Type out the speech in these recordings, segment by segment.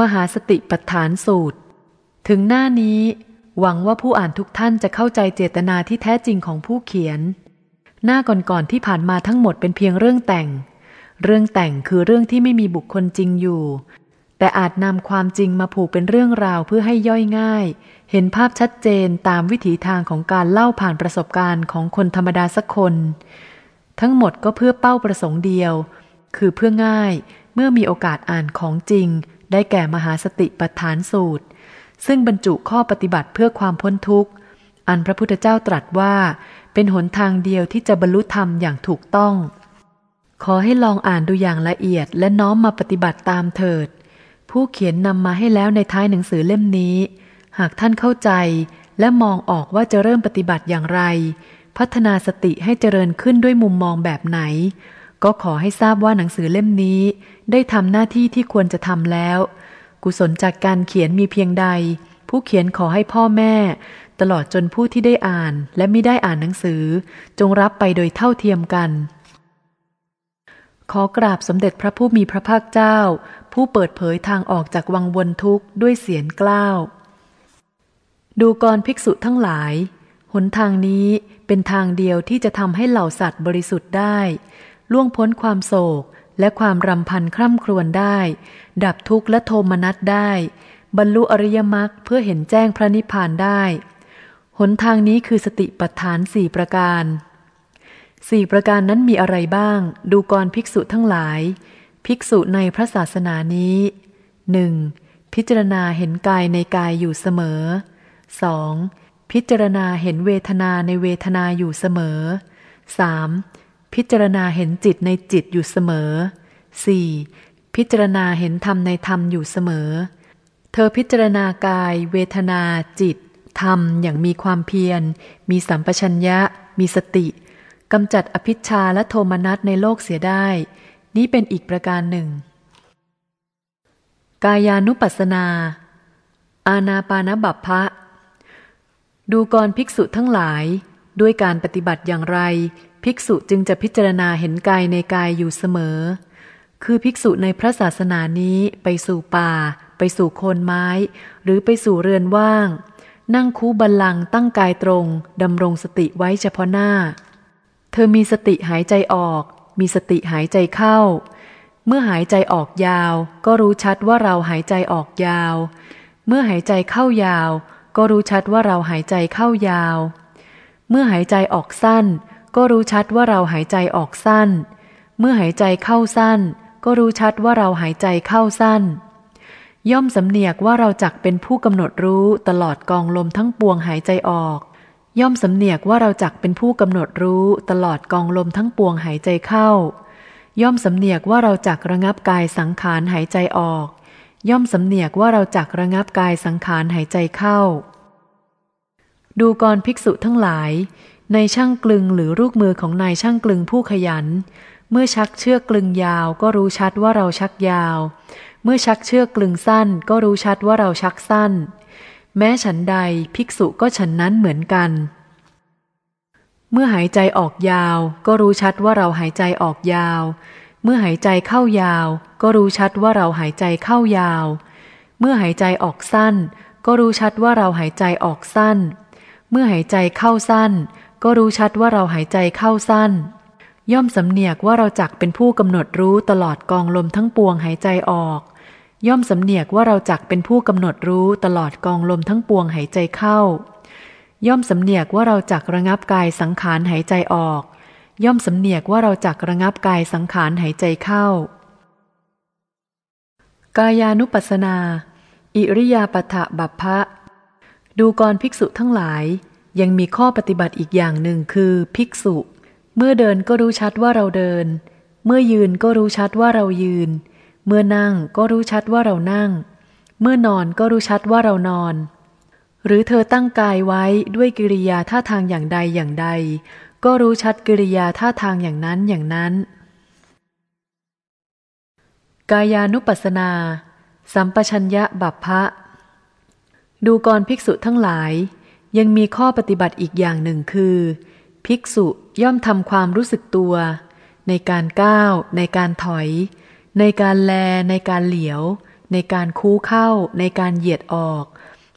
มหาสติปัฏฐานสูตร ถึงหน้านี้ หวังว่าผู้อ่านทุกท่านจะเข้าใจเจตนาที่แท้จริงของผู้เขียน หน้าก่อนๆที่ผ่านมาทั้งหมดเป็นเพียงเรื่องแต่ง เรื่องแต่งคือเรื่องที่ไม่มีบุคคลจริงอยู่ แต่อาจนำความจริงมาผูกเป็นเรื่องราวเพื่อให้ย่อยง่าย เห็นภาพชัดเจนตามวิถีทางของการเล่าผ่านประสบการณ์ของคนธรรมดาสักคน ทั้งหมดก็เพื่อเป้าประสงค์เดียว คือเพื่อง่ายเมื่อมีโอกาสอ่านของจริง ได้แก่มหาสติปัฏฐานสูตร ซึ่งบรรจุข้อปฏิบัติเพื่อความพ้นทุกข์ อันพระพุทธเจ้าตรัสว่า เป็นหนทางเดียวที่จะบรรลุธรรมอย่างถูกต้อง ขอให้ลองอ่านดูอย่างละเอียดและน้อมมาปฏิบัติตามเถิด ผู้เขียนนำมาให้แล้วในท้ายหนังสือเล่มนี้ หากท่านเข้าใจและมองออกว่าจะเริ่มปฏิบัติอย่างไร พัฒนาสติให้เจริญขึ้นด้วยมุมมองแบบไหน ก็ขอให้ทราบว่าหนังสือเล่มนี้ ได้ทำหน้าที่ที่ควรจะทำแล้ว กุศลจากการเขียนมีเพียงใด ผู้เขียนขอให้พ่อแม่ ตลอดจนผู้ที่ได้อ่านและไม่ได้อ่านหนังสือ จงรับไปโดยเท่าเทียมกัน ขอกราบสมเด็จพระผู้มีพระภาคเจ้า ผู้เปิดเผยทางออกจากวังวนทุกข์ด้วยเสียงกล้าวดูกรภิกษุทั้งหลาย หนทางนี้เป็นทางเดียวที่จะทำให้เหล่าสัตว์บริสุทธิ์ได้ ล่วงพ้นความโศกและความรำพันคร่ำครวญได้ ดับทุกข์และโทมนัสได้ บรรลุอริยมรรคเพื่อเห็นแจ้งพระนิพพานได้ หนทางนี้คือสติปัฏฐานสี่ประการสี่ประการนั้นมีอะไรบ้าง ดูกรภิกษุทั้งหลาย ภิกษุในพระศาสนานี้หนึ่งพิจารณาเห็นกายในกายอยู่เสมอ 2. พิจารณาเห็นเวทนาในเวทนาอยู่เสมอ 3. พิจารณาเห็นจิตในจิตอยู่เสมอ 4. พิจารณาเห็นธรรมในธรรมอยู่เสมอ เธอพิจารณากาย เวทนา จิต ธรรมอย่างมีความเพียร มีสัมปชัญญะ มีสติกำจัดอภิชาและโทมนัสในโลกเสียได้ นี้เป็นอีกประการหนึ่ง กายานุปัสสนา อาณาปานบัพพะ ดูกรภิกษุทั้งหลาย ด้วยการปฏิบัติอย่างไร ภิกษุจึงจะพิจารณาเห็นกายในกายอยู่เสมอ คือภิกษุในพระศาสนานี้ไปสู่ป่า ไปสู่โคนไม้ หรือไปสู่เรือนว่าง นั่งคูบัลลังตั้งกายตรงดำรงสติไว้เฉพาะหน้า เธอมีสติหายใจออก มีสติหายใจเข้า เมื่อหายใจออกยาว ก็รู้ชัดว่าเราหายใจออกยาว เมื่อหายใจเข้ายาว ก็รู้ชัดว่าเราหายใจเข้ายาว เมื่อหายใจออกสั้น ก็รู้ชัดว่าเราหายใจออกสั้น เมื่อหายใจเข้าสั้น ก็รู้ชัดว่าเราหายใจเข้าสั้น ย่อมสำเนียกว่าเราจักเป็นผู้กำหนดรู้ตลอดกองลมทั้งปวงหายใจออก ย่อมสำเนียกว่าเราจักเป็นผู้กำหนดรู้ตลอดกองลมทั้งปวงหายใจเข้า ย่อมสำเนียกว่าเราจักระงับกายสังขารหายใจออก ย่อมสำเนียกว่าเราจักระงับกายสังขารหายใจเข้าดูกรภิกษุทั้งหลาย ในช่างกลึงหรือลูกมือของนายช่างกลึงผู้ขยัน เมื่อชักเชือกกลึงยาวก็รู้ชัดว่าเราชักยาว เมื่อชักเชือกกลึงสั้นก็รู้ชัดว่าเราชักสั้น แม้ฉันใดภิกษุก็ฉันนั้นเหมือนกัน เมื่อหายใจออกยาวก็รู้ชัดว่าเราหายใจออกยาว เมื่อหายใจเข้ายาว ก็รู้ชัดว่าเราหายใจเข้ายาว เมื่อหายใจออกสั้น ก็รู้ชัดว่าเราหายใจออกสั้น เมื่อหายใจเข้าสั้น ก็รู้ชัดว่าเราหายใจเข้าสั้น ย่อมสำเนียกว่าเราจักเป็นผู้กำหนดรู้ตลอดกองลมทั้งปวงหายใจออก ย่อมสำเนียกว่าเราจักเป็นผู้กำหนดรู้ตลอดกองลมทั้งปวงหายใจเข้า ย่อมสำเนียกว่าเราจักระงับกายสังขารหายใจออก ย่อมสำเนียกว่าเราจักระงับกายสังขารหายใจเข้า กายานุปัสสนา อิริยาปถะบัพพะดูกรภิกษุทั้งหลาย ยังมีข้อปฏิบัติอีกอย่างหนึ่งคือภิกษุ เมื่อเดินก็รู้ชัดว่าเราเดิน เมื่อยืนก็รู้ชัดว่าเรายืน เมื่อนั่งก็รู้ชัดว่าเรานั่ง เมื่อนอนก็รู้ชัดว่าเรานอน หรือเธอตั้งกายไว้ด้วยกิริยาท่าทางอย่างใดอย่างใด ก็รู้ชัดกิริยาท่าทางอย่างนั้นอย่างนั้น กายานุปัสนา สัมปชัญญะบัพพะดูกรภิกษุทั้งหลาย ยังมีข้อปฏิบัติอีกอย่างหนึ่งคือ ภิกษุย่อมทำความรู้สึกตัว ในการก้าว ในการถอย ในการแล ในการเหลียว ในการคู้เข้า ในการเหยียดออก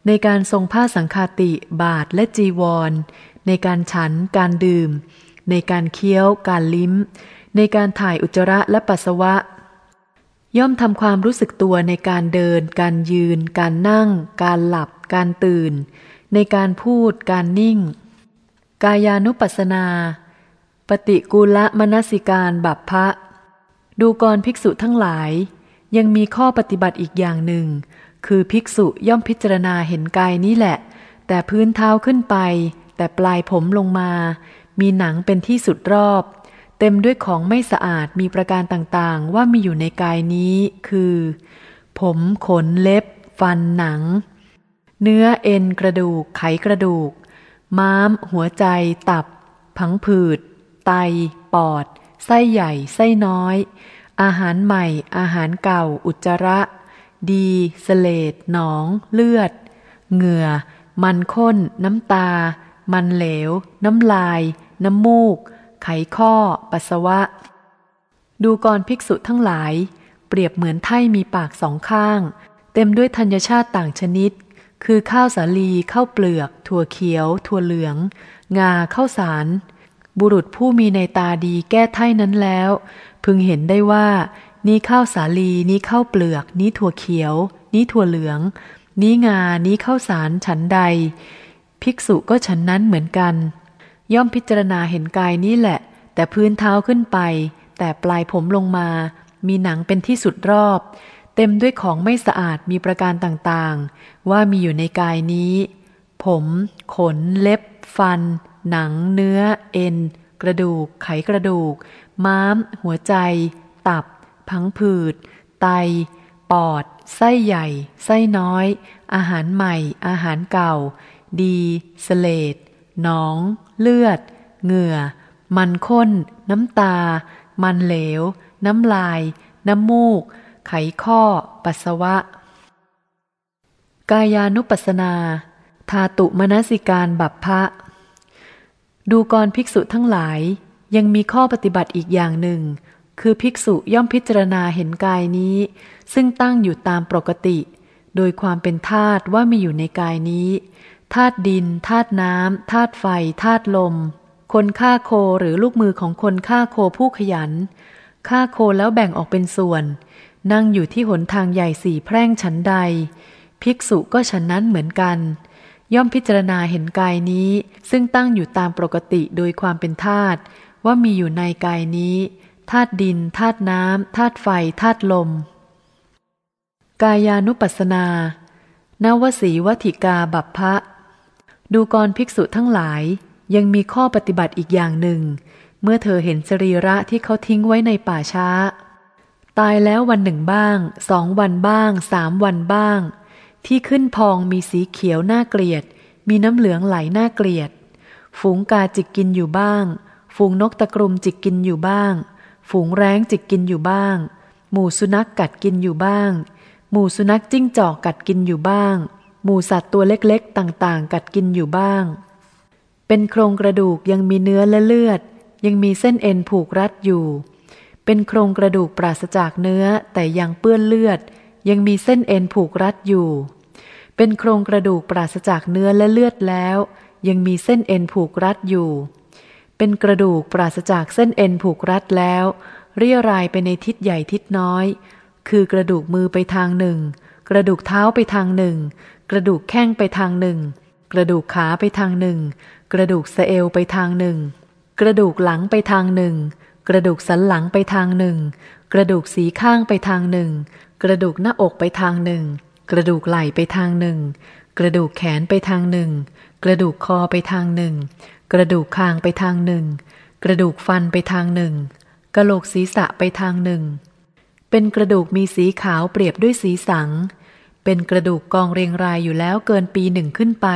ในการทรงผ้าสังคาติบาทและจีวร ในการฉัน การดื่ม ในการเคี้ยว การลิ้ม ในการถ่ายอุจจาระและปัสสาวะ ย่อมทำความรู้สึกตัวในการเดิน การยืน การนั่ง การหลับ การตื่น ในการพูดการนิ่ง กายานุปัสนา ปฏิกูละมนสิการบัพพะ ดูกรภิกษุทั้งหลาย ยังมีข้อปฏิบัติอีกอย่างหนึ่ง คือภิกษุย่อมพิจารณาเห็นกายนี้แหละ แต่พื้นเท้าขึ้นไป แต่ปลายผมลงมา มีหนังเป็นที่สุดรอบ เต็มด้วยของไม่สะอาดมีประการต่างๆ ว่ามีอยู่ในกายนี้ คือ ผมขนเล็บ ฟันหนัง เนื้อเอ็นกระดูกไขกระดูก ม้าม หัวใจ ตับ ผังผืด ไต ปอด ไส้ใหญ่ ไส้น้อย อาหารใหม่ อาหารเก่า อุจจาระ ดีสเลดหนอง เลือด เหงื่อ มันข้น น้ำตา มันเหลว น้ำลาย น้ำมูก ไขข้อ ปัสสาวะ ดูกรภิกษุทั้งหลาย เปรียบเหมือนไถ่มีปากสองข้าง เต็มด้วยธัญชาติต่างชนิด คือข้าวสาลีข้าวเปลือก ถั่วเขียว ถั่วเหลือง งาข้าวสาร บุรุษผู้มีในตาดีแก้ไถ่นั้นแล้ว พึงเห็นได้ว่า นี้ข้าวสาลีนี้ข้าวเปลือก นี้ถั่วเขียว นี้ถั่วเหลือง นี้งานี้ข้าวสารฉันใด ภิกษุก็ฉันนั้นเหมือนกัน ย่อมพิจารณาเห็นกายนี้แหละ แต่พื้นเท้าขึ้นไป แต่ปลายผมลงมา มีหนังเป็นที่สุดรอบ เต็มด้วยของไม่สะอาดมีประการต่างๆ ว่ามีอยู่ในกายนี้ ผม ขน เล็บ ฟัน หนัง เนื้อ เอ็น กระดูก ไขกระดูก ม้าม หัวใจ ตับ พังผืด ไต ปอด ไส้ใหญ่ ไส้น้อย อาหารใหม่ อาหารเก่า ดีสเลดหนอง เลือด เหงื่อ มันข้น น้ำตา มันเหลว น้ำลาย น้ำมูก ไขข้อ ปัสสาวะ กายานุปัสนาทาตุมนสิการบัพพะ ดูกรภิกษุทั้งหลาย ยังมีข้อปฏิบัติอีกอย่างหนึ่ง คือภิกษุย่อมพิจารณาเห็นกายนี้ ซึ่งตั้งอยู่ตามปกติ โดยความเป็นธาตุว่ามีอยู่ในกายนี้ธาตุดินธาตุน้ำธาตุไฟธาตุลม คนฆ่าโคหรือลูกมือของคนฆ่าโคผู้ขยันฆ่าโคแล้วแบ่งออกเป็นส่วน นั่งอยู่ที่หนทางใหญ่สี่แพร่งชั้นใด ภิกษุก็ฉันนั้นเหมือนกัน ย่อมพิจารณาเห็นกายนี้ ซึ่งตั้งอยู่ตามปกติโดยความเป็นธาตุว่ามีอยู่ในกายนี้ธาตุดินธาตุน้ำธาตุไฟธาตุลม กายานุปัสสนานวสีวัติกาบัพพะ ดูกรภิกษุทั้งหลายยังมีข้อปฏิบัติอีกอย่างหนึ่ง เมื่อเธอเห็นสรีระที่เขาทิ้งไว้ในป่าช้า ตายแล้ววันหนึ่งบ้าง สองวันบ้าง สามวันบ้าง ที่ขึ้นพองมีสีเขียวน่าเกลียด มีน้ำเหลืองไหลน่าเกลียด ฝูงกาจิกกินอยู่บ้าง ฝูงนกตะกรุมจิกกินอยู่บ้าง ฝูงแร้งจิกกินอยู่บ้าง หมู่สุนัขกกัดกินอยู่บ้าง หมู่สุนัขจิ้งจอกกัดกินอยู่บ้าง หมู่สัตว์ตัวเล็กๆ ต่างๆ กัดกินอยู่บ้าง เป็นโครงกระดูกยังมีเนื้อและเลือด ยังมีเส้นเอ็นผูกรัดอยู่ เป็นโครงกระดูกปราศจากเนื้อแต่ยังเปื้อนเลือด ยังมีเส้นเอ็นผูกรัดอยู่ เป็นโครงกระดูกปราศจากเนื้อและเลือดแล้ว ยังมีเส้นเอ็นผูกรัดอยู่ เป็นกระดูกปราศจากเส้นเอ็นผูกรัดแล้ว เรียรายไปในทิศใหญ่ทิศน้อย คือกระดูกมือไปทางหนึ่ง กระดูกเท้าไปทางหนึ่ง กระดูกแข้งไปทางหนึ่ง กระดูกขาไปทางหนึ่ง กระดูกสะเอวไปทางหนึ่ง กระดูกหลังไปทางหนึ่ง กระดูกสันหลังไปทางหนึ่ง กระดูกสีข้างไปทางหนึ่ง กระดูกหน้าอกไปทางหนึ่ง กระดูกไหล่ไปทางหนึ่ง กระดูกแขนไปทางหนึ่ง กระดูกคอไปทางหนึ่ง กระดูกคางไปทางหนึ่ง กระดูกฟันไปทางหนึ่ง กระโหลกศีรษะไปทางหนึ่ง เป็นกระดูกมีสีขาวเปรียบด้วยสีสัง เป็นกระดูกกองเรียงรายอยู่แล้วเกินปีหนึ่งขึ้นไป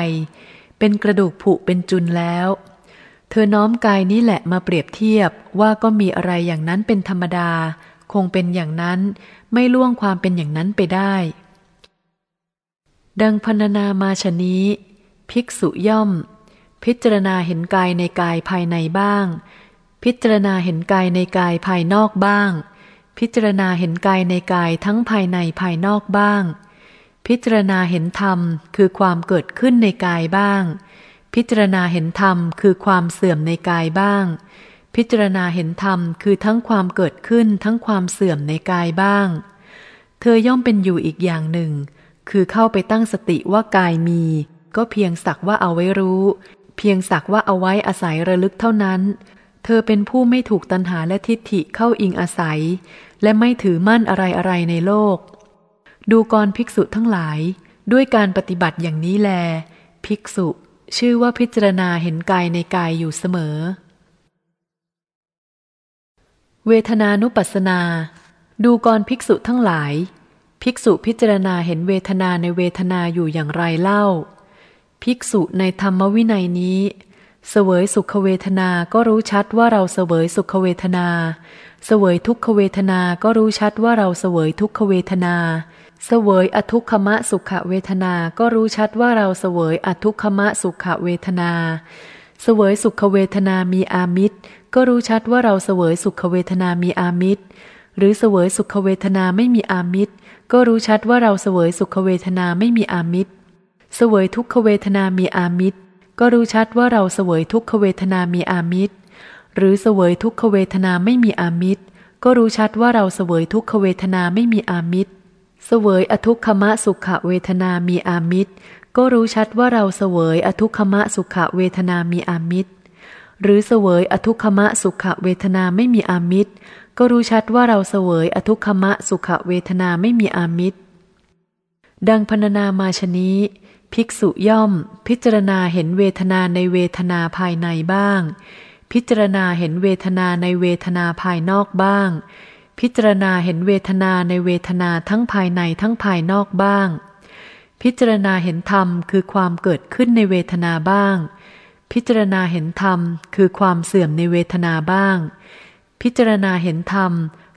เป็นกระดูกผุเป็นจุนแล้ว เธอน้อมกายนี้แหละมาเปรียบเทียบว่าก็มีอะไรอย่างนั้นเป็นธรรมดา คงเป็นอย่างนั้น ไม่ล่วงความเป็นอย่างนั้นไปได้ ดังพรรณนามาชนี้ ภิกษุย่อม พิจารณาเห็นกายในกายภายในบ้าง พิจารณาเห็นกายในกายภายนอกบ้างพพิจารณาเห็นกายในกายทั้งภายในภายนอกบ้าง พิจารณาเห็นธรรมคือความเกิดขึ้นในกายบ้าง พิจารณาเห็นธรรมคือความเสื่อมในกายบ้าง พิจารณาเห็นธรรมคือทั้งความเกิดขึ้นทั้งความเสื่อมในกายบ้าง เธอย่อมเป็นอยู่อีกอย่างหนึ่ง คือเข้าไปตั้งสติว่ากายมี ก็เพียงสักว่าเอาไว้รู้ เพียงสักว่าเอาไว้อาศัยระลึกเท่านั้น เธอเป็นผู้ไม่ถูกตัณหาและทิฏฐิเข้าอิงอาศัย และไม่ถือมั่นอะไรอะไรในโลก ดูกรภิกษุทั้งหลาย ด้วยการปฏิบัติอย่างนี้แล ภิกษุ ชื่อว่าพิจารณาเห็นกายในกายอยู่เสมอ เวทนานุปัสสนา ดูกรภิกษุทั้งหลาย ภิกษุพิจารณาเห็นเวทนาในเวทนาอยู่อย่างไรเล่า ภิกษุในธรรมวินัยนี้ เสวยสุขเวทนาก็รู้ชัดว่าเราเสวยสุขเวทนา เสวยทุกขเวทนาก็รู้ชัดว่าเราเสวยทุกขเวทนาเสวยอทุกขมะสุขเวทนา ก็รู้ชัดว่าเราเสวยอทุกขมะสุขเวทนาเสวยสุขเวทนามีอามิตร ก็รู้ชัดว่าเราเสวยสุขเวทนามีอามิตร หรือเสวยสุขเวทนาไม่มีอามิตร ก็รู้ชัดว่าเราเสวยสุขเวทนาไม่มีอามิตร เสวยทุกขเวทนามีอามิตร ก็รู้ชัดว่าเราเสวยทุกขเวทนามีอามิตร หรือเสวยทุกขเวทนาไม่มีอามิตร ก็รู้ชัดว่าเราเสวยทุกขเวทนาไม่มีอามิตร เสวยอทุกขมะสุขเวทนามีอามิตร ก็รู้ชัดว่าเราเสวยอทุกขมะสุขเวทนามีอามิตร หรือเสวยอทุกขมะสุขเวทนาไม่มีอามิตร ก็รู้ชัดว่าเราเสวยอทุกขมะสุขเวทนาไม่มีอามิตร ดังพรรณนามาชนี้ภิกษุย่อม พิจารณาเห็นเวทนาในเวทนาภายในบ้าง พิจารณาเห็นเวทนาในเวทนาภายนอกบ้าง พิจารณาเห็นเวทนาในเวทนาทั้งภายในทั้งภายนอกบ้าง พิจารณาเห็นธรรมคือความเกิดขึ้นในเวทนาบ้าง พิจารณาเห็นธรรมคือความเสื่อมในเวทนาบ้าง พิจารณาเห็นธรรม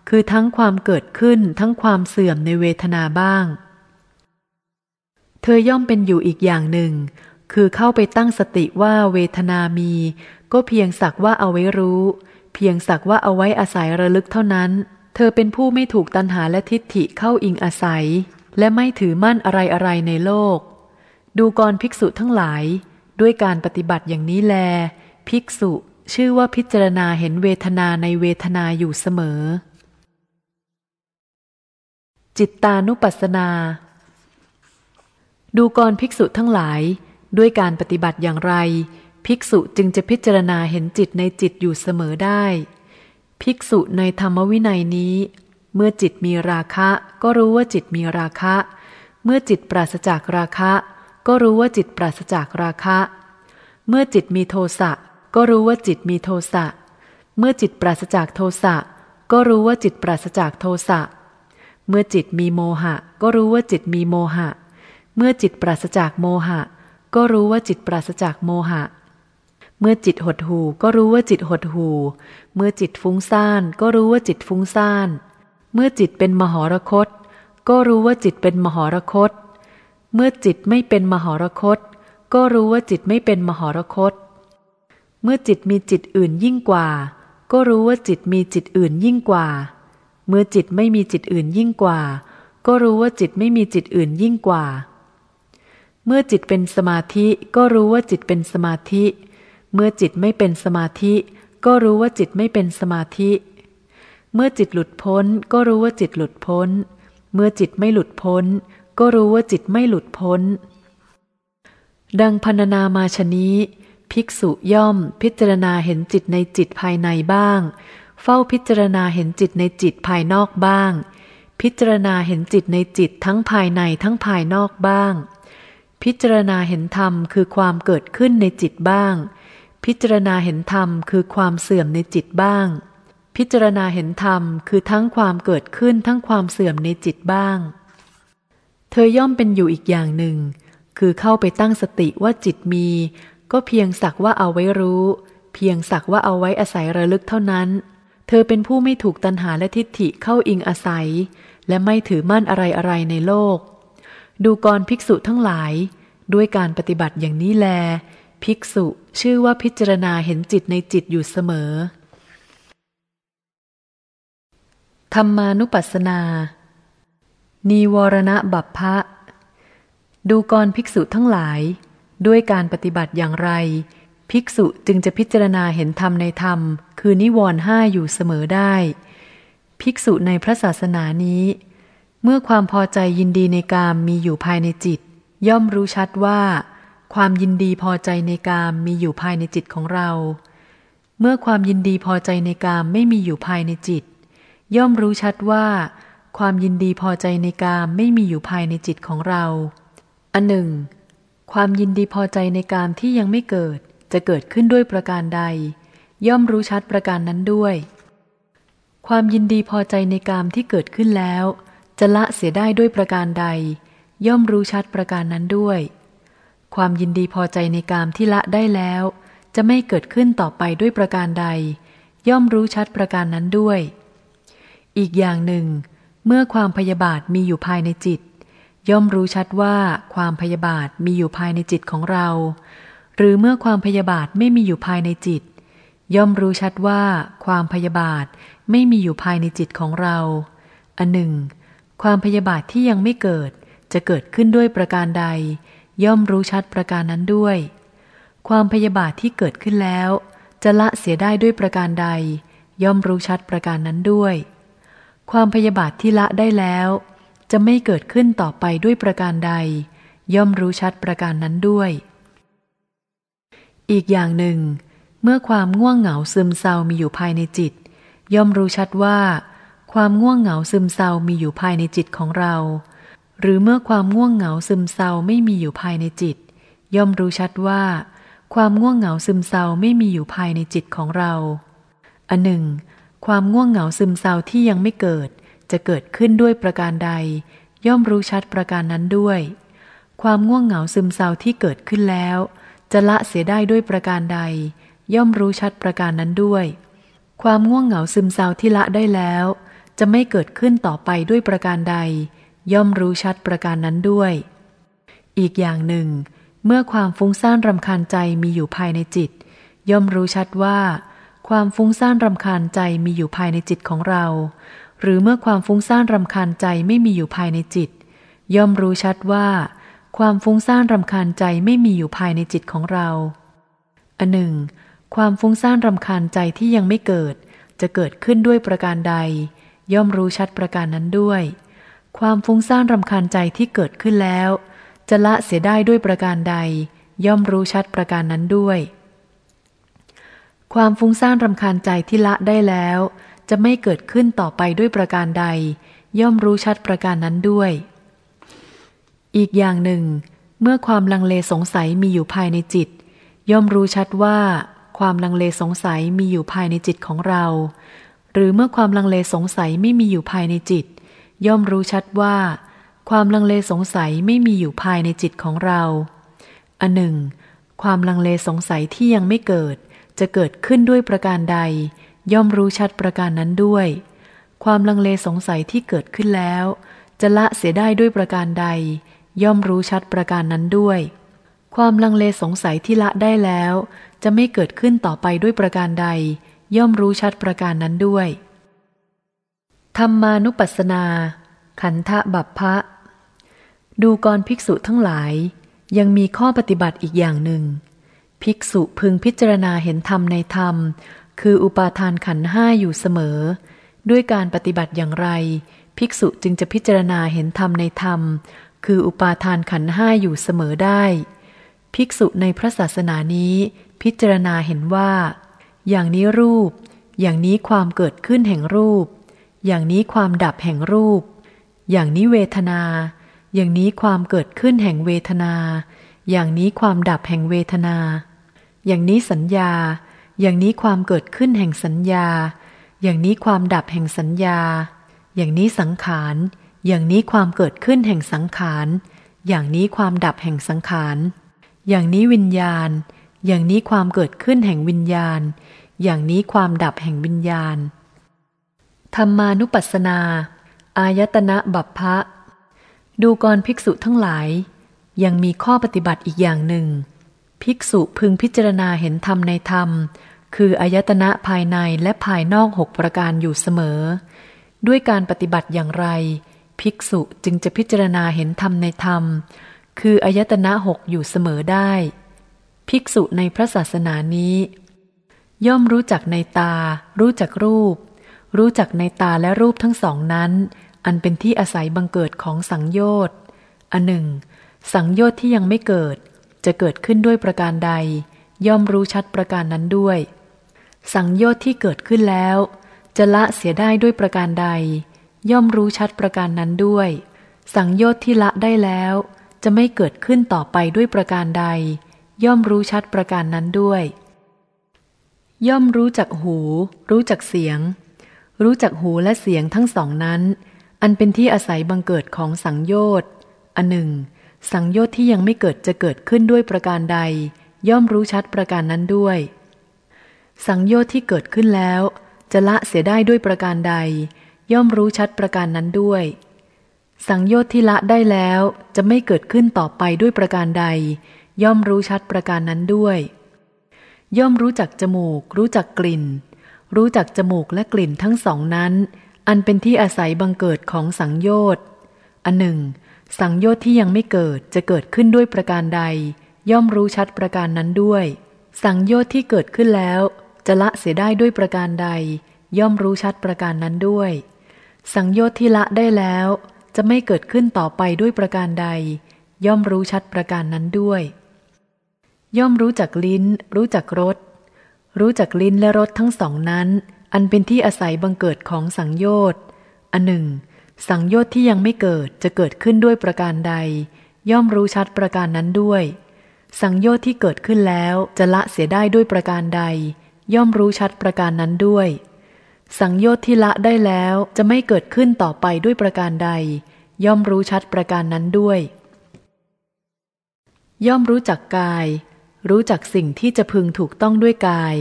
คือทั้งความเกิดขึ้นทั้งความเสื่อมในเวทนาบ้าง เธอย่อมเป็นอยู่อีกอย่างหนึ่ง คือเข้าไปตั้งสติว่าเวทนามี ก็เพียงสักว่าเอาไว้รู้ เพียงสักว่าเอาไว้อาศัยระลึกเท่านั้น เธอเป็นผู้ไม่ถูกตัณหาและทิฏฐิเข้าอิงอาศัย และไม่ถือมั่นอะไรอะไรในโลก ดูกรภิกษุทั้งหลาย ด้วยการปฏิบัติอย่างนี้แล ภิกษุชื่อว่าพิจารณาเห็นเวทนาในเวทนาอยู่เสมอ จิตตานุปัสสนา ดูกรภิกษุทั้งหลาย ด้วยการปฏิบัติอย่างไร ภิกษุจึงจะพิจารณาเห็นจิตในจิตอยู่เสมอได้ ภิกษุในธรรมวินัยนี้ เมื่อจิตมีราคะก็รู้ว่าจิตมีราคะ เมื่อจิตปราศจากราคะ ก็รู้ว่าจิตปราศจากราคะ เมื่อจิตมีโทสะก็รู้ว่าจิตมีโทสะ เมื่อจิตปราศจากโทสะก็รู้ว่าจิตปราศจากโทสะ เมื่อจิตมีโมหะ ก็รู้ว่าจิตมีโมหะ เมื่อจิตปราศจากโมหะ ก็รู้ว่าจิตปราศจากโมหะ เมื่อจิตหดหูก็รู้ว่าจิตหดหูเมื่อจิตฟุ้งซ่านก็รู้ว่าจิตฟุ้งซ่าน เมื่อจิตเป็นมหรคต ก็รู้ว่าจิตเป็นมหรคต เมื่อจิตไม่เป็นมหรคต ก็รู้ว่าจิตไม่เป็นมหรคต เมื่อจิตมีจิตอื่นยิ่งกว่า ก็รู้ว่าจิตมีจิตอื่นยิ่งกว่า เมื่อจิตไม่มีจิตอื่นยิ่งกว่า ก็รู้ว่าจิตไม่มีจิตอื่นยิ่งกว่า เมื่อจิตเป็นสมาธิก็รู้ว่าจิตเป็นสมาธิเมื่อจิตไม่เป็นสมาธิ ก็รู้ว่าจิตไม่เป็นสมาธิ เมื่อจิตหลุดพ้น ก็รู้ว่าจิตหลุดพ้น เมื่อจิตไม่หลุดพ้น ก็รู้ว่าจิตไม่หลุดพ้น ดังพรรณนามาชนี้ ภิกษุย่อมพิจารณาเห็นจิตในจิตภายในบ้าง เฝ้าพิจารณาเห็นจิตในจิตภายนอกบ้าง พิจารณาเห็นจิตในจิตทั้งภายในทั้งภายนอกบ้างพิจารณาเห็นธรรมคือความเกิดขึ้นในจิตบ้าง พิจารณาเห็นธรรมคือความเสื่อมในจิตบ้าง พิจารณาเห็นธรรมคือทั้งความเกิดขึ้นทั้งความเสื่อมในจิตบ้าง เธอย่อมเป็นอยู่อีกอย่างหนึ่ง คือเข้าไปตั้งสติว่าจิตมี ก็เพียงสักว่าเอาไว้รู้ เพียงสักว่าเอาไว้อาศัยระลึกเท่านั้น เธอเป็นผู้ไม่ถูกตัณหาและทิฏฐิเข้าอิงอาศัย และไม่ถือมั่นอะไรอะไรในโลก ดูกรภิกษุทั้งหลาย ด้วยการปฏิบัติอย่างนี้แล ภิกษุชื่อว่าพิจารณาเห็นจิตในจิตอยู่เสมอ ธรรมานุปัสสนานีวรณะบัพพะ ดูกรภิกษุทั้งหลาย ด้วยการปฏิบัติอย่างไร ภิกษุจึงจะพิจารณาเห็นธรรมในธรรม คือนิวรณ์ห้าอยู่เสมอได้ ภิกษุในพระศาสนานี้ เมื่อความพอใจยินดีในกามมีอยู่ภายในจิต ย่อมรู้ชัดว่า ความยินดีพอใจในกามมีอยู่ภายในจิตของเรา เมื่อความยินดีพอใจในกามไม่มีอยู่ภายในจิต ย่อมรู้ชัดว่า ความยินดีพอใจในกามไม่มีอยู่ภายในจิตของเรา อันหนึ่ง ความยินดีพอใจในกามที่ยังไม่เกิด จะเกิดขึ้นด้วยประการใด ย่อมรู้ชัดประการนั้นด้วย ความยินดีพอใจในกามที่เกิดขึ้นแล้ว จะละเสียได้ด้วยประการใด ย่อมรู้ชัดประการนั้นด้วย ความยินดีพอใจในกามที่ละได้แล้ว จะไม่เกิดขึ้นต่อไปด้วยประการใด ย่อมรู้ชัดประการนั้นด้วย อีกอย่างหนึ่ง เมื่อความพยาบาทมีอยู่ภายในจิต ย่อมรู้ชัดว่าความพยาบาทมีอยู่ภายในจิตของเรา หรือเมื่อความพยาบาทไม่มีอยู่ภายในจิต ย่อมรู้ชัดว่าความพยาบาทไม่มีอยู่ภายในจิตของเรา อันหนึ่ง ความพยาบาทที่ยังไม่เกิดจะเกิดขึ้นด้วยประการใด ย่อมรู้ชัดประการนั้นด้วย ความพยาบาทที่เกิดขึ้นแล้ว จะละเสียได้ด้วยประการใด ย่อมรู้ชัดประการนั้นด้วย ความพยาบาทที่ละได้แล้ว จะไม่เกิดขึ้นต่อไปด้วยประการใด ย่อมรู้ชัดประการนั้นด้วย อีกอย่างหนึ่ง เมื่อความง่วงเหงาซึมเศร้ามีอยู่ภายในจิต ย่อมรู้ชัดว่า ความง่วงเหงาซึมเศร้ามีอยู่ภายในจิตของเรา หรือเมื่อความง่วงเหงาซึมเศร้าไม่มีอยู่ภายในจิต ย่อมรู้ชัดว่า ความง่วงเหงาซึมเศร้าไม่มีอยู่ภายในจิตของเรา อันหนึ่ง ความง่วงเหงาซึมเศร้าที่ยังไม่เกิด จะเกิดขึ้นด้วยประการใด ย่อมรู้ชัดประการนั้นด้วย ความง่วงเหงาซึมเศร้าที่เกิดขึ้นแล้ว จะละเสียได้ด้วยประการใด ย่อมรู้ชัดประการนั้นด้วย ความง่วงเหงาซึมเศร้าที่ละได้แล้ว จะไม่เกิดขึ้นต่อไปด้วยประการใด ย่อมรู้ชัดประการนั้นด้วย อีกอย่างหนึ่ง เมื่อความฟุ้งซ่านรำคาญใจมีอยู่ภายในจิต ย่อมรู้ชัดว่า ความฟุ้งซ่านรำคาญใจมีอยู่ภายในจิตของเรา หรือเมื่อความฟุ้งซ่านรำคาญใจไม่มีอยู่ภายในจิต ย่อมรู้ชัดว่า ความฟุ้งซ่านรำคาญใจไม่มีอยู่ภายในจิตของเรา อันหนึ่ง ความฟุ้งซ่านรำคาญใจที่ยังไม่เกิด จะเกิดขึ้นด้วยประการใด ย่อมรู้ชัดประการนั้นด้วย ความฟุ้งซ่านรำคาญใจที่เกิดขึ้นแล้ว จะละเสียได้ด้วยประการใด ย่อมรู้ชัดประการนั้นด้วย ความฟุ้งซ่านรำคาญใจที่ละได้แล้ว จะไม่เกิดขึ้นต่อไปด้วยประการใด ย่อมรู้ชัดประการนั้นด้วย อีกอย่างหนึ่ง เมื่อความลังเลสงสัยมีอยู่ภายในจิต ย่อมรู้ชัดว่า ความลังเลสงสัยมีอยู่ภายในจิตของเรา หรือเมื่อความลังเลสงสัยไม่มีอยู่ภายในจิต ย่อมรู้ชัดว่า ความลังเลสงสัยไม่มีอยู่ภายในจิตของเรา อันหนึ่ง ความลังเลสงสัยที่ยังไม่เกิด จะเกิดขึ้นด้วยประการใด ย่อมรู้ชัดประการนั้นด้วย ความลังเลสงสัยที่เกิดขึ้นแล้ว จะละเสียได้ด้วยประการใด ย่อมรู้ชัดประการนั้นด้วย ความลังเลสงสัยที่ละได้แล้ว จะไม่เกิดขึ้นต่อไปด้วยประการใด ย่อมรู้ชัดประการนั้นด้วย ธรรมานุปัสสนา ขันธบัพพะ ดูกรภิกษุทั้งหลาย ยังมีข้อปฏิบัติอีกอย่างหนึ่ง ภิกษุพึงพิจารณาเห็นธรรมในธรรม คืออุปาทานขันห้าอยู่เสมอ ด้วยการปฏิบัติอย่างไร ภิกษุจึงจะพิจารณาเห็นธรรมในธรรม คืออุปาทานขันห้าอยู่เสมอได้ ภิกษุในพระศาสนานี้ พิจารณาเห็นว่า อย่างนี้รูป อย่างนี้ความเกิดขึ้นแห่งรูป อย่างนี้ความดับแห่งรูป อย่างนี้เวทนา อย่างนี้ความเกิดขึ้นแห่งเวทนา อย่างนี้ความดับแห่งเวทนา อย่างนี้สัญญา อย่างนี้ความเกิดขึ้นแห่งสัญญา อย่างนี้ความดับแห่งสัญญา อย่างนี้สังขาร อย่างนี้ความเกิดขึ้นแห่งสังขาร อย่างนี้ความดับแห่งสังขาร อย่างนี้วิญญาณ อย่างนี้ความเกิดขึ้นแห่งวิญญาณ อย่างนี้ความดับแห่งวิญญาณ ธรรมานุปัสสนา อายตนะบัพพะ ดูกรภิกษุทั้งหลาย ยังมีข้อปฏิบัติอีกอย่างหนึ่ง ภิกษุพึงพิจารณาเห็นธรรมในธรรม คืออายตนะภายในและภายนอกหกประการอยู่เสมอ ด้วยการปฏิบัติอย่างไร ภิกษุจึงจะพิจารณาเห็นธรรมในธรรม คืออายตนะหกอยู่เสมอได้ ภิกษุในพระศาสนานี้ ย่อมรู้จักในตา รู้จักรูป รู้จักในตาและรูปทั้งสองนั้น อันเป็นที่อาศัยบังเกิดของสังโยชน์อันหนึ่ง สังโยชน์ที่ยังไม่เกิด จะเกิดขึ้นด้วยประการใด ย่อมรู้ชัดประการนั้นด้วย สังโยชน์ที่เกิดขึ้นแล้ว จะละเสียได้ด้วยประการใด ย่อมรู้ชัดประการนั้นด้วย สังโยชน์ที่ละได้แล้ว จะไม่เกิดขึ้นต่อไปด้วยประการใด ย่อมรู้ชัดประการนั้นด้วยย่อมรู้จักหู รู้จักเสียง รู้จักหูและเสียงทั้งสองนั้น อันเป็นที่อาศัยบังเกิดของสังโยชน์อันหนึ่ง สังโยชน์ที่ยังไม่เกิดจะเกิดขึ้นด้วยประการใด ย่อมรู้ชัดประการนั้นด้วย สังโยชน์ที่เกิดขึ้นแล้ว จะละเสียได้ด้วยประการใด ย่อมรู้ชัดประการนั้นด้วย สังโยชน์ที่ละได้แล้วจะไม่เกิดขึ้นต่อไปด้วยประการใด ย่อมรู้ชัดประการนั้นด้วย ย่อมรู้จักจมูก รู้จักกลิ่น รู้จักจมูกและกลิ่นทั้งสองนั้น อันเป็นที่อาศัยบังเกิดของสังโยชน์อันหนึ่ง สังโยชน์ที่ยังไม่เกิดจะเกิดขึ้นด้วยประการใด ย่อมรู้ชัดประการนั้นด้วย สังโยชน์ที่เกิดขึ้นแล้ว จะละเสียได้ด้วยประการใด ย่อมรู้ชัดประการนั้นด้วย สังโยชน์ที่ละได้แล้ว จะไม่เกิดขึ้นต่อไปด้วยประการใด ย่อมรู้ชัดประการนั้นด้วย ย่อมรู้จักลิ้น รู้จักรส รู้จักลิ้นและรสทั้งสองนั้น อันเป็นที่อาศัยบังเกิดของสังโยชน์อันหนึ่ง สังโยชน์ที่ยังไม่เกิดจะเกิดขึ้นด้วยประการใด ย่อมรู้ชัดประการนั้นด้วย สังโยชน์ที่เกิดขึ้นแล้วจะละเสียได้ด้วยประการใด ย่อมรู้ชัดประการนั้นด้วย สังโยชน์ที่ละได้แล้วจะไม่เกิดขึ้นต่อไปด้วยประการใด ย่อมรู้ชัดประการนั้นด้วย ย่อมรู้จักกาย รู้จักสิ่งที่จะพึงถูกต้องด้วยกาย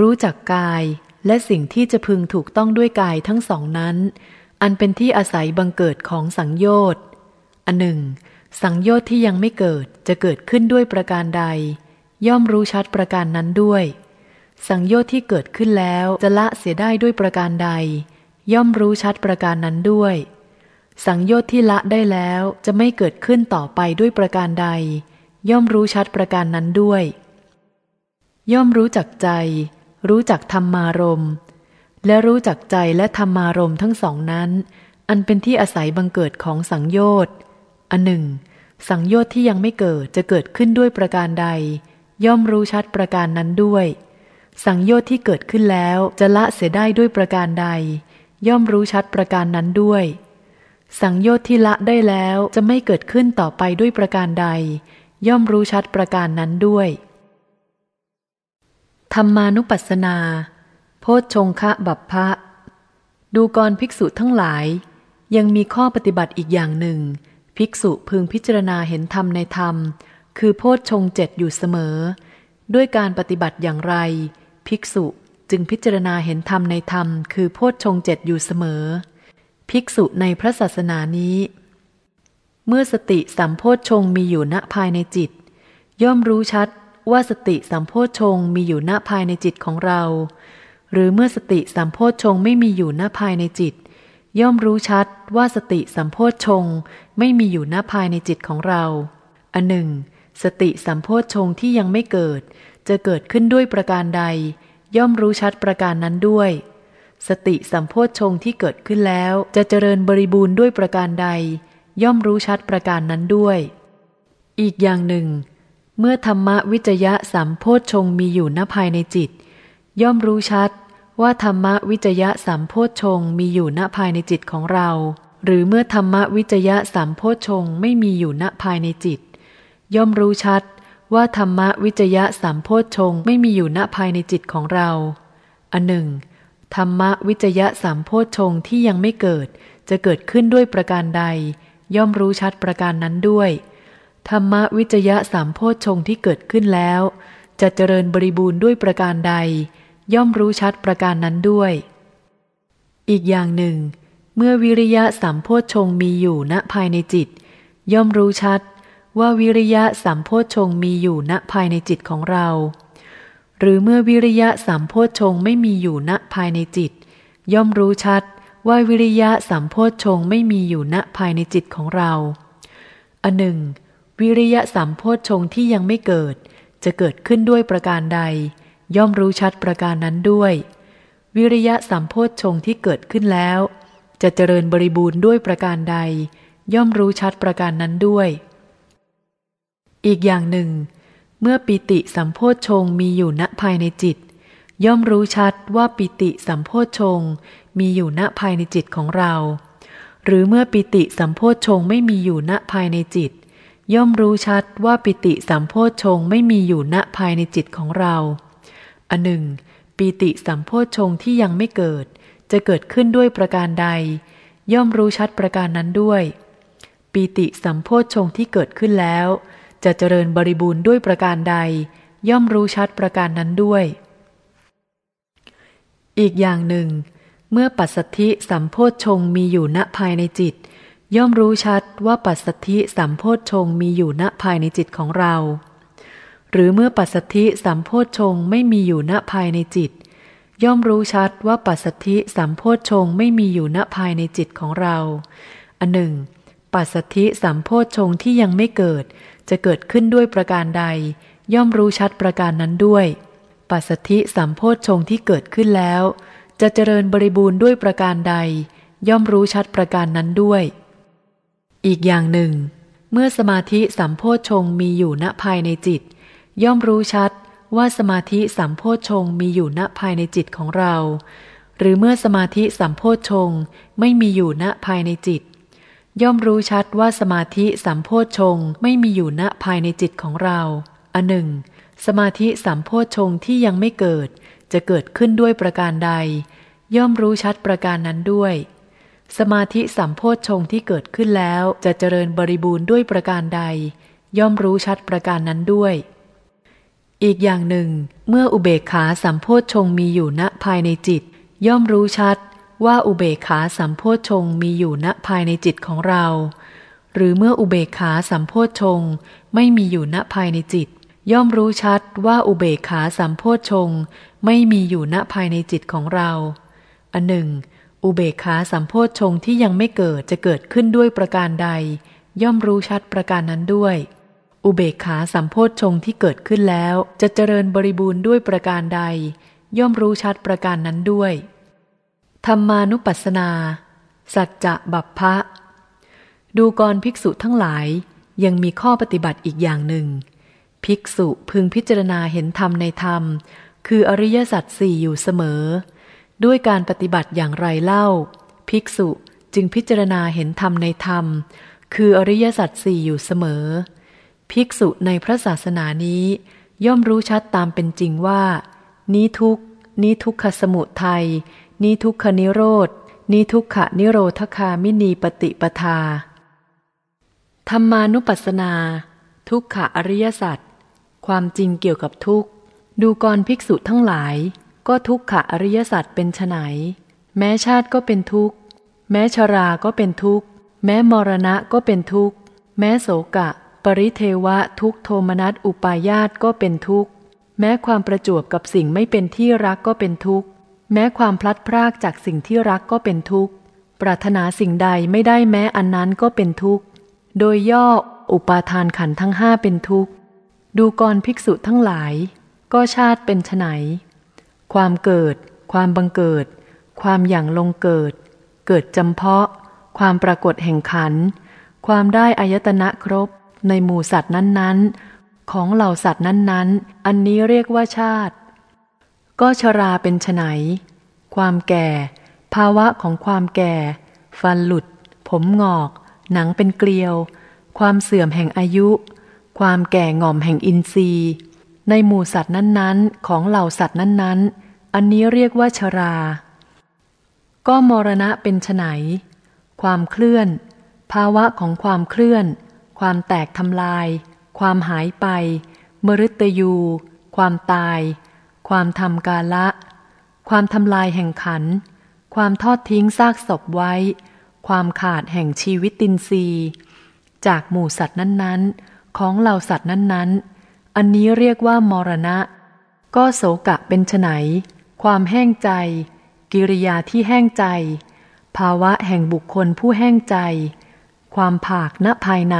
รู้จักกายและสิ่งที่จะพึงถูกต้องด้วยกายทั้งสองนั้น อันเป็นที่อาศัยบังเกิดของสังโยชน์อันหนึ่ง สังโยชน์ที่ยังไม่เกิดจะเกิดขึ้นด้วยประการใด ย่อมรู้ชัดประการนั้นด้วย สังโยชน์ที่เกิดขึ้นแล้วจะละเสียได้ด้วยประการใด ย่อมรู้ชัดประการนั้นด้วย สังโยชน์ที่ละได้แล้วจะไม่เกิดขึ้นต่อไปด้วยประการใด ย่อมรู้ชัดประการนั้นด้วย ย่อมรู้จักใจ รู้จักธรรมารมณ์และรู้จักใจและธรรมารมทั้งสองนั้น อันเป็นที่อาศัยบังเกิดของสังโยชน์อันหนึ่ง สังโยชน์ที่ยังไม่เกิดจะเกิดขึ้นด้วยประการใด ย่อมรู้ชัดประการนั้นด้วย สังโยชน์ที่เกิดขึ้นแล้วจะละเสียได้ด้วยประการใด ย่อมรู้ชัดประการนั้นด้วย สังโยชน์ที่ละได้แล้วจะไม่เกิดขึ้นต่อไปด้วยประการใด ย่อมรู้ชัดประการนั้นด้วย ธรรมานุปัสสนา โพชฌงคะบัพพะ ดูกรภิกษุทั้งหลาย ยังมีข้อปฏิบัติอีกอย่างหนึ่ง ภิกษุพึงพิจารณาเห็นธรรมในธรรม คือโพชฌงเจ็ดอยู่เสมอ ด้วยการปฏิบัติอย่างไร ภิกษุจึงพิจารณาเห็นธรรมในธรรม คือโพชฌงเจ็ดอยู่เสมอ ภิกษุในพระศาสนานี้ เมื่อสติสัมโพชฌงมีอยู่ณภายในจิต ย่อมรู้ชัดว่าสติสัมโพชฌงมีอยู่ณภายในจิตของเรา หรือเมื่อสติสัมโพชฌงไม่มีอยู่หน้าภายในจิต ย่อมรู้ชัดว่าสติสัมโพชฌงไม่มีอยู่หน้าภายในจิตของเรา อันหนึ่ง สติสัมโพชฌงที่ยังไม่เกิด จะเกิดขึ้นด้วยประการใด ย่อมรู้ชัดประการนั้นด้วย สติสัมโพชฌงที่เกิดขึ้นแล้วจะเจริญบริบูรณ์ด้วยประการใด ย่อมรู้ชัดประการนั้นด้วย อีกอย่างหนึ่ง เมื่อธรรมวิจยะสัมโพชฌงมีอยู่ณภายในจิต ย่อมรู้ชัดว่าธรรมวิจยะสามโพชฌงมีอยู่ณภายในจิตของเรา หรือเมื่อธรรมวิจยะสามโพชฌงไม่มีอยู่ณภายในจิต ย่อมรู้ชัดว่าธรรมวิจยะสามโพชฌงไม่มีอยู่ณภายในจิตของเรา อันหนึ่ง ธรรมวิจยะสามโพชฌงที่ยังไม่เกิด จะเกิดขึ้นด้วยประการใด ย่อมรู้ชัดประการนั้นด้วย ธรรมวิจยะสามโพชฌงที่เกิดขึ้นแล้ว จะเจริญบริบูรณ์ด้วยประการใด ย่อมรู้ชัดประการนั้นด้วย อีกอย่างหนึ่ง เมื่อวิริยะสัมโพชงมีอยู่ณภายในจิต ย่อมรู้ชัดว่าวิริยะสัมโพชงมีอยู่ณภายในจิตของเรา หรือเมื่อวิริยะสัมโพชงไม่มีอยู่ณภายในจิต ย่อมรู้ชัด ว่าวิริยะสัมโพชฌงไม่มีอยู่ณภายในจิตของเรา อันหนึ่ง วิริยะสัมโพชฌงที่ยังไม่เกิด จะเกิดขึ้นด้วยประการใด ย่อมรู้ชัดประการนั้นด้วย วิริยะสัมโพชฌงที่เกิดขึ้นแล้ว จะเจริญบริบูรณ์ด้วยประการใด ย่อมรู้ชัดประการนั้นด้วย อีกอย่างหนึ่ง เมื่อปิติสัมโพชฌงมีอยู่ณภายในจิตย่อมรู้ชัดว่าปิติสัมโพชฌง มีอยู่ณภายในจิตของเรา หรือเมื่อปิติสัมโพชฌงไม่มีอยู่ณภายในจิต ย่อมรู้ชัดว่าปิติสัมโพชฌงไม่มีอยู่ณภายในจิตของเราอันหนึ่ง ปิติสัมโพชฌงที่ยังไม่เกิด จะเกิดขึ้นด้วยประการใด ย่อมรู้ชัดประการนั้นด้วย ปิติสัมโพชฌงที่เกิดขึ้นแล้ว จะเจริญบริบูรณ์ด้วยประการใด ย่อมรู้ชัดประการนั้นด้วยอีกอย่างหนึ่ง เมื่อปัสสธิสัมโพชฌงมีอยู่ณภายในจิต ย่อมรู้ชัดว่าปัสสธิสัมโพชฌงมีอยู่ณภายในจิตของเรา หรือเมื่อปัสสธิสัมโพชฌงไม่มีอยู่ณภายในจิต ย่อมรู้ชัดว่าปัสสธิสัมโพชฌงไม่มีอยู่ณภายในจิตของเรา อันหนึ่ง ปัสสธิสัมโพชฌงที่ยังไม่เกิด จะเกิดขึ้นด้วยประการใด ย่อมรู้ชัดประการนั้นด้วย ปัสสธิสัมโพชฌงที่เกิดขึ้นแล้ว จะเจริญบริบูรณ์ด้วยประการใด ย่อมรู้ชัดประการนั้นด้วย อีกอย่างหนึ่ง เมื่อสมาธิสัมโพชงมีอยู่ณภายในจิต ย่อมรู้ชัดว่าสมาธิสัมโพชงมีอยู่ณภายในจิตของเรา หรือเมื่อสมาธิสัมโพชงไม่มีอยู่ณภายในจิต ย่อมรู้ชัดว่าสมาธิสัมโพชงไม่มีอยู่ณภายในจิตของเรา อันหนึ่ง สมาธิสัมโพชงที่ยังไม่เกิด จะเกิดขึ้นด้วยประการใด ย่อมรู้ชัดประการนั้นด้วย สมาธิสัมโพชฌงที่เกิดขึ้นแล้วจะเจริญบริบูรณ์ด้วยประการใด ย่อมรู้ชัดประการนั้นด้วย อีกอย่างหนึ่ง เมื่ออุเบกขาสัมโพชฌงมีอยู่ณภายในจิต ย่อมรู้ชัดว่าอุเบกขาสัมโพชฌงมีอยู่ณภายในจิตของเรา หรือเมื่ออุเบกขาสัมโพชฌงไม่มีอยู่ณภายในจิต ย่อมรู้ชัดว่าอุเบกขาสัมโพชฌง ไม่มีอยู่ณภายในจิตของเรา อันหนึ่ง อุเบกขาสัมโพชฌงที่ยังไม่เกิดจะเกิดขึ้นด้วยประการใด ย่อมรู้ชัดประการนั้นด้วย อุเบกขาสัมโพชฌงที่เกิดขึ้นแล้ว จะเจริญบริบูรณ์ด้วยประการใด ย่อมรู้ชัดประการนั้นด้วย ธรรมานุปัสสนา สัจจะบัพพะ ดูกรภิกษุทั้งหลายยังมีข้อปฏิบัติอีกอย่างหนึ่ง ภิกษุพึงพิจารณาเห็นธรรมในธรรม คืออริยสัจสี่อยู่เสมอ ด้วยการปฏิบัติอย่างไรเล่า ภิกษุจึงพิจารณาเห็นธรรมในธรรม คืออริยสัจสี่อยู่เสมอ ภิกษุในพระศาสนานี้ ย่อมรู้ชัดตามเป็นจริงว่า นี้ทุกนี้ทุกขสมุทัยนี้ทุกขนิโรธนี้ทุกขนิโรธคามินีปฏิปทา ธรรมานุปัสสนา ทุกขอริยสัจความจริงเกี่ยวกับทุกข ดูกรภิกษุทั้งหลาย ก็ทุกขะอริยสัจเป็นไนแม้ชาติก็เป็นทุกข์ แม้ชราก็เป็นทุกข์ แม้มรณะก็เป็นทุกข์ แม้โศกะ ปริเทวะทุกโทมนัสอุปายาตก็เป็นทุกข์ แม้ความประจวบกับสิ่งไม่เป็นที่รักก็เป็นทุกข์ แม้ความพลัดพรากจากสิ่งที่รักก็เป็นทุกข์ ปรารถนาสิ่งใดไม่ได้แม้อันนั้นก็เป็นทุกข์ โดยย่ออุปาทานขันทั้งห้าเป็นทุกข์ ดูกรภิกษุทั้งหลาย ก็ชาติเป็นไนความเกิด ความบังเกิด ความอย่างลงเกิด เกิดจำเพาะ ความปรากฏแห่งขัน ความได้อายตนะครบ ในหมู่สัตว์นั้นๆ ของเหล่าสัตว์นั้นๆ อันนี้เรียกว่าชาติ ก็ชราเป็นไนความแก่ ภาวะของความแก่ ฟันหลุด ผมงอก หนังเป็นเกลียว ความเสื่อมแห่งอายุ ความแก่ง่อมแห่งอินทรีย์ ในหมู่สัตว์นั้นๆ ของเหล่าสัตว์นั้นๆ อันนี้เรียกว่าชรา ก็มรณะเป็นไนความเคลื่อน ภาวะของความเคลื่อน ความแตกทำลาย ความหายไปมฤตยู ความตาย ความทำกาละ ความทำลายแห่งขัน ความทอดทิ้งซากศพไว้ ความขาดแห่งชีวิตตินซีจากหมู่สัตว์นั้นๆ ของเหล่าสัตว์นั้นๆ อันนี้เรียกว่ามรณะ ก็โศกะเป็นไนความแห้งใจ กิริยาที่แห้งใจ ภาวะแห่งบุคคลผู้แห้งใจ ความผากณภายใน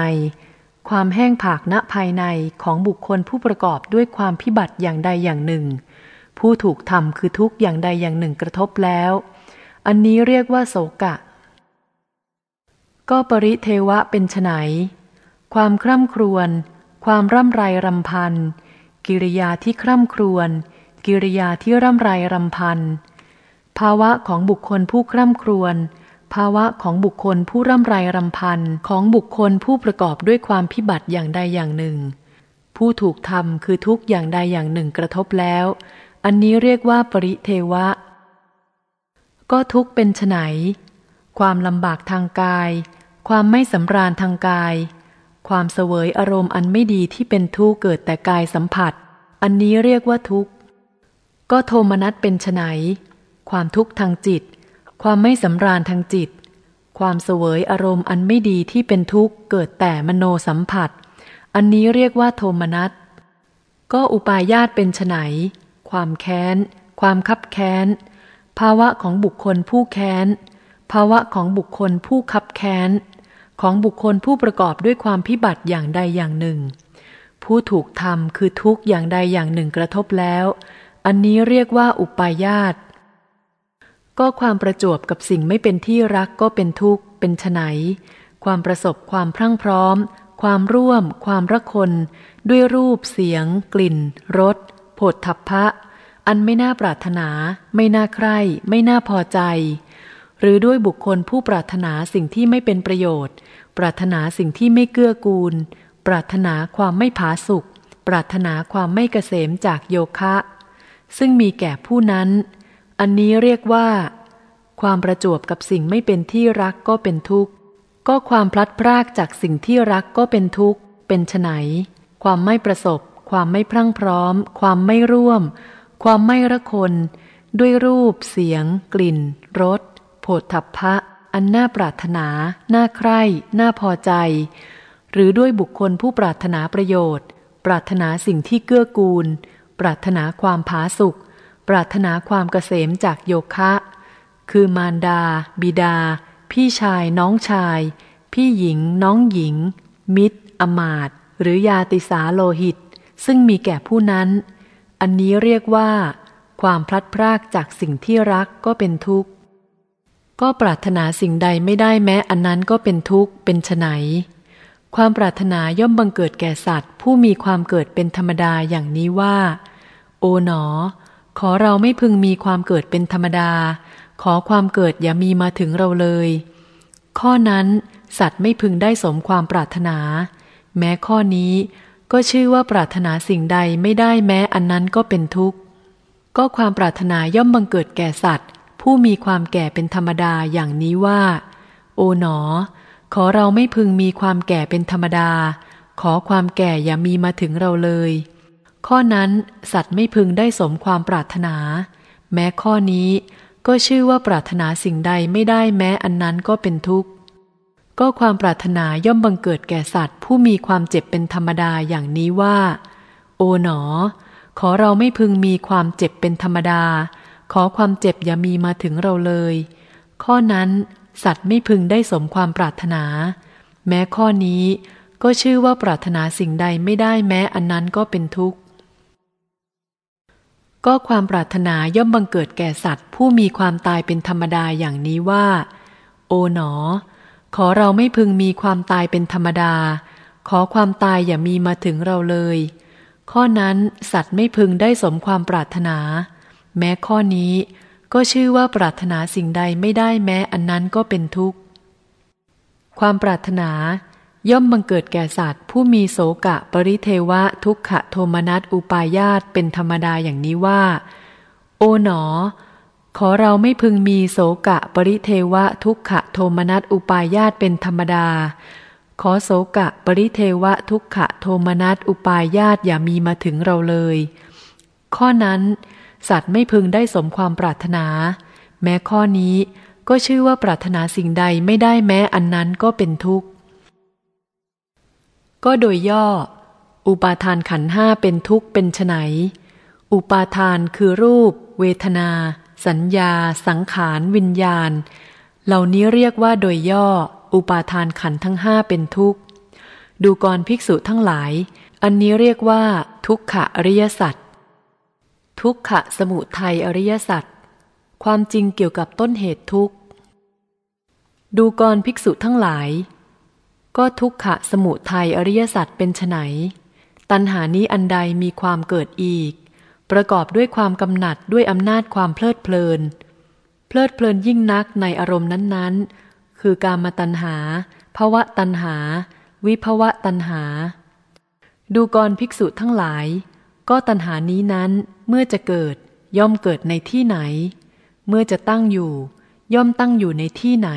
ความแห้งผากณภายในของบุคคลผู้ประกอบด้วยความพิบัติอย่างใดอย่างหนึ่ง ผู้ถูกทำคือทุกอย่างใดอย่างหนึ่งกระทบแล้ว อันนี้เรียกว่าโศกะ ก็ปริเทวะเป็นไนความคร่ำครวญ ความร่ำไรรำพัน กิริยาที่คร่ำครวญ กิริยาที่ร่ำไรรำพัน ภาวะของบุคคลผู้คร่ำครวญ ภาวะของบุคคลผู้ร่ำไรรำพัน ของบุคคลผู้ประกอบด้วยความพิบัติอย่างใดอย่างหนึ่ง ผู้ถูกทำคือทุกอย่างใดอย่างหนึ่งกระทบแล้ว อันนี้เรียกว่าปริเทวะ ก็ทุกเป็นไนความลำบากทางกาย ความไม่สำราญทางกาย ความเสวยอารมณ์อันไม่ดีที่เป็นทุกข์เกิดแต่กายสัมผัส อันนี้เรียกว่าทุกข์ ก็โทมนัสเป็นไนความทุกข์ทางจิต ความไม่สำราญทางจิต ความเสวยอารมณ์อันไม่ดีที่เป็นทุกข์เกิดแต่มโนสัมผัส อันนี้เรียกว่าโทมนัส ก็อุปายาตเป็นไนความแค้น ความคับแค้น ภาวะของบุคคลผู้แค้น ภาวะของบุคคลผู้คับแค้น ของบุคคลผู้ประกอบด้วยความพิบัติอย่างใดอย่างหนึ่ง ผู้ถูกทำคือทุกอย่างใดอย่างหนึ่งกระทบแล้ว อันนี้เรียกว่าอุปายาตก็ความประจวบกับสิ่งไม่เป็นที่รักก็เป็นทุกข์ เป็นไฉนความประสบความพรั่งพร้อม ความร่วม ความระคน ด้วยรูปเสียง กลิ่นรสผดทัพพะ อันไม่น่าปรารถนา ไม่น่าใคร่ ไม่น่าพอใจ หรือด้วยบุคคลผู้ปรารถนาสิ่งที่ไม่เป็นประโยชน์ ปรารถนาสิ่งที่ไม่เกื้อกูล ปรารถนาความไม่ผาสุกปรารถนาความไม่เกษมจากโยคะ ซึ่งมีแก่ผู้นั้น อันนี้เรียกว่า ความประจวบกับสิ่งไม่เป็นที่รักก็เป็นทุกข์ ก็ความพลัดพรากจากสิ่งที่รักก็เป็นทุกข์ เป็นไฉนความไม่ประสบ ความไม่พรั่งพร้อม ความไม่ร่วม ความไม่ระคน ด้วยรูป เสียง กลิ่น รส โพธพะ อันน่าปรารถนา น่าใคร่ น่าพอใจ หรือด้วยบุคคลผู้ปรารถนาประโยชน์ ปรารถนาสิ่งที่เกื้อกูล ปรารถนาความผาสุกปรารถนาความเกษมจากโยคะ คือมารดา บิดา พี่ชาย น้องชาย พี่หญิง น้องหญิง มิตร อมาต หรือยาติสาโลหิต ซึ่งมีแก่ผู้นั้น อันนี้เรียกว่า ความพลัดพรากจากสิ่งที่รักก็เป็นทุกข์ ก็ปรารถนาสิ่งใดไม่ได้แม้อันนั้นก็เป็นทุกข์เป็นไฉนความปรารถนาย่อมบังเกิดแก่สัตว์ ผู้มีความเกิดเป็นธรรมดาอย่างนี้ว่า โอ๋หนอ ขอเราไม่พึงมีความเกิดเป็นธรรมดา ขอความเกิดอย่ามีมาถึงเราเลย ข้อนั้นสัตว์ไม่พึงได้สมความปรารถนา แม้ข้อนี้ก็ชื่อว่าปรารถนาสิ่งใดไม่ได้แม้อันนั้นก็เป็นทุกข์ ก็ความปรารถนาย่อมบังเกิดแก่สัตว์ ผู้มีความแก่เป็นธรรมดาอย่างนี้ว่า โอ๋หนอ ขอเราไม่พึงมีความแก่เป็นธรรมดา ขอความแก่อย่ามีมาถึงเราเลย ข้อนั้นสัตว์ไม่พึงได้สมความปรารถนา แม้ข้อนี้ก็ชื่อว่าปรารถนาสิ่งใดไม่ได้แม้อันนั้นก็เป็นทุกข์ ก็ความปรารถนาย่อมบังเกิดแก่สัตว์ ผู้มีความเจ็บเป็นธรรมดาอย่างนี้ว่า โอ๋หนอ ขอเราไม่พึงมีความเจ็บเป็นธรรมดา ขอความเจ็บอย่ามีมาถึงเราเลย ข้อนั้นสัตว์ไม่พึงได้สมความปรารถนา แม้ข้อนี้ก็ชื่อว่าปรารถนาสิ่งใดไม่ได้แม้อันนั้นก็เป็นทุกข์ ก็ความปรารถนาย่อมบังเกิดแก่สัตว์ ผู้มีความตายเป็นธรรมดาอย่างนี้ว่า โอ๋หนอ ขอเราไม่พึงมีความตายเป็นธรรมดา ขอความตายอย่ามีมาถึงเราเลย ข้อนั้นสัตว์ไม่พึงได้สมความปรารถนา แม้ข้อนี้ก็ชื่อว่าปรารถนาสิ่งใดไม่ได้แม้อันนั้นก็เป็นทุกข์ ความปรารถนาย่อมบังเกิดแก่สัตว์ผู้มีโสกะปริเทวะทุกขโทมนัสอุปายาตเป็นธรรมดาอย่างนี้ว่า โอ๋หนอ ขอเราไม่พึงมีโสกะปริเทวะทุกขโทมนัสอุปายาตเป็นธรรมดา ขอโสกะปริเทวะทุกขโทมนัสอุปายาตอย่ามีมาถึงเราเลย ข้อนั้น สัตว์ไม่พึงได้สมความปรารถนา แม้ข้อนี้ก็ชื่อว่าปรารถนาสิ่งใดไม่ได้แม้อันนั้นก็เป็นทุกข์ ก็โดยย่อ อุปาทานขันห้าเป็นทุกข์เป็นไนอุปาทานคือรูป เวทนา สัญญา สังขาร วิญญาณ เหล่านี้เรียกว่าโดยย่อ อุปาทานขันทั้งห้าเป็นทุกข์ ดูกรภิกษุทั้งหลาย อันนี้เรียกว่า ทุกขะอริยสัจ ทุกขะสมุทัยอริยสัจความจริงเกี่ยวกับต้นเหตุทุกข์ ดูกรภิกษุทั้งหลาย ก็ทุกขะสมุทัยอริยสัจเป็นไนตัณหานี้อันใดมีความเกิดอีก ประกอบด้วยความกำหนัดด้วยอำนาจความเพลิดเพลิน เพลิดเพลินยิ่งนักในอารมณ์นั้นๆ คือการมาตัณหาภวะตัณหา วิภวะตัณหา ดูกรภิกษุทั้งหลาย ก็ตัณหานี้นั้นเมื่อจะเกิดย่อมเกิดในที่ไหน เมื่อจะตั้งอยู่ ย่อมตั้งอยู่ในที่ไหน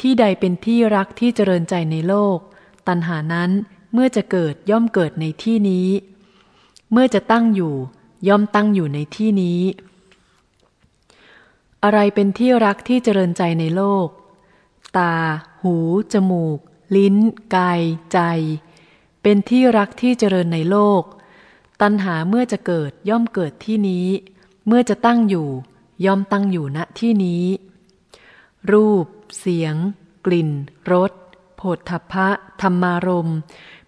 ที่ใดเป็นที่รักที่เจริญใจในโลก ตัณหานั้นเมื่อจะเกิดย่อมเกิดในที่นี้ เมื่อจะตั้งอยู่ ย่อมตั้งอยู่ในที่นี้ อะไรเป็นที่รักที่เจริญใจในโลก ตา หู จมูก ลิ้น กาย ใจ เป็นที่รักที่เจริญในโลก ตัณหาเมื่อจะเกิดย่อมเกิดที่นี้ เมื่อจะตั้งอยู่ ย่อมตั้งอยู่ณที่นี้ รูป เสียง กลิ่นรสโผฏฐัพพะธรรมารม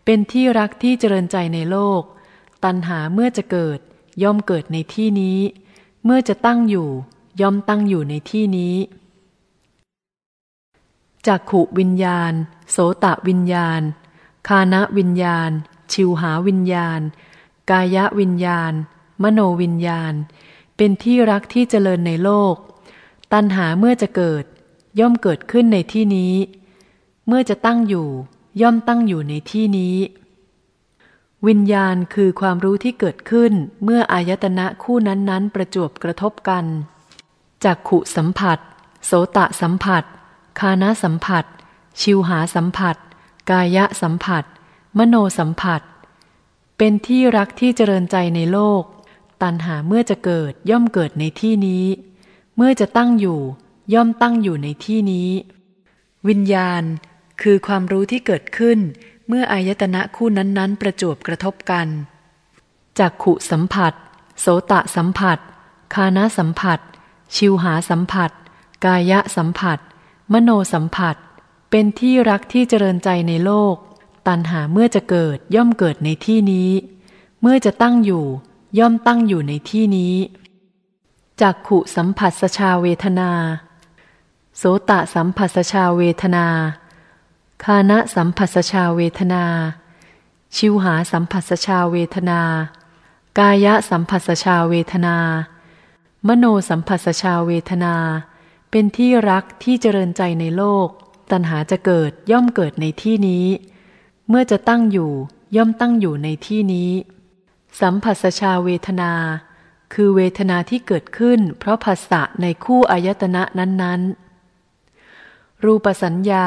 เป็นที่รักที่เจริญใจในโลก ตัณหาเมื่อจะเกิด ย่อมเกิดในที่นี้ เมื่อจะตั้งอยู่ ย่อมตั้งอยู่ในที่นี้จักขุวิญญาณ โสตะวิญญาณ คานวิญญาณ ชิวหาวิญญาณ กายวิญญาณ มโนวิญญาณ เป็นที่รักที่เจริญในโลก ตัณหาเมื่อจะเกิด ย่อมเกิดขึ้นในที่นี้ เมื่อจะตั้งอยู่ ย่อมตั้งอยู่ในที่นี้ วิญญาณคือความรู้ที่เกิดขึ้นเมื่ออายตนะคู่นั้นๆ ประจวบกระทบกันจากขุสัมผัส โสตะสัมผัส คานะสัมผัส ชิวหาสัมผัส กายะสัมผัส มโนสัมผัส เป็นที่รักที่เจริญใจในโลก ตัณหาเมื่อจะเกิดย่อมเกิดในที่นี้ เมื่อจะตั้งอยู่ ย่อมตั้งอยู่ในที่นี้ วิญญาณ คือความรู้ที่เกิดขึ้น เมื่ออายตนะคู่นั้นๆ ประจวบกระทบกันจากขุสัมผัส โสตะสัมผัส คานะสัมผัส ชิวหาสัมผัส กายะสัมผัส มโนสัมผัส เป็นที่รักที่เจริญใจในโลก ตัณหาเมื่อจะเกิดย่อมเกิดในที่นี้ เมื่อจะตั้งอยู่ ย่อมตั้งอยู่ในที่นี้จากขุสัมผัสสชาเวทนา โสตะสัมผัสชาเวทนา คานะสัมผัสชาเวทนา ชิวหาสัมผัสชาเวทนา กายะสัมผัสชาเวทนา มโนสัมผัสชาเวทนา เป็นที่รักที่เจริญใจในโลก ตัณหาจะเกิดย่อมเกิดในที่นี้ เมื่อจะตั้งอยู่ย่อมตั้งอยู่ในที่นี้ สัมผัสชาเวทนา คือเวทนาที่เกิดขึ้น เพราะภาษะในคู่อายตนะนั้นๆ รูปสัญญา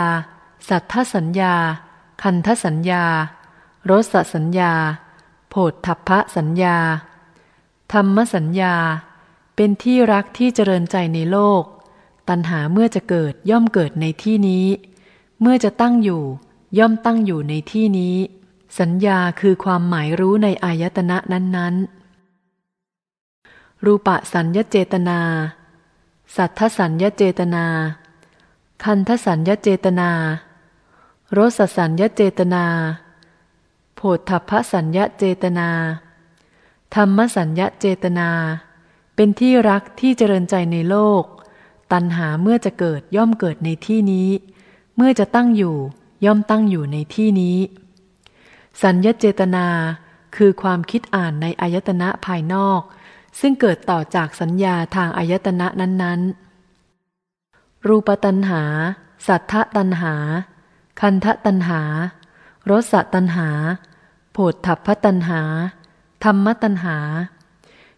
สัทธสัญญา คันทสัญญารสสัญญา โผฏฐัพพสัญญา ธรรมสัญญา เป็นที่รักที่เจริญใจในโลก ตัณหาเมื่อจะเกิดย่อมเกิดในที่นี้ เมื่อจะตั้งอยู่ ย่อมตั้งอยู่ในที่นี้ สัญญาคือความหมายรู้ในอายตนะนั้นๆ รูปสัญญเจตนา สัทธสัญญเจตนา คันทสัญญเจตนารสสัญญเจตนาโผฏฐัพพสัญญเจตนา ธรรมสัญญเจตนา เป็นที่รักที่เจริญใจในโลก ตัณหาเมื่อจะเกิดย่อมเกิดในที่นี้ เมื่อจะตั้งอยู่ ย่อมตั้งอยู่ในที่นี้ สัญญเจตนาคือความคิดอ่านในอายตนะภายนอก ซึ่งเกิดต่อจากสัญญาทางอายตนะนั้น ๆ รูปตัณหา สัทธตัณหา คันทะตันหารสตันหาโผฏฐัพพตันหา ธรรมตันหา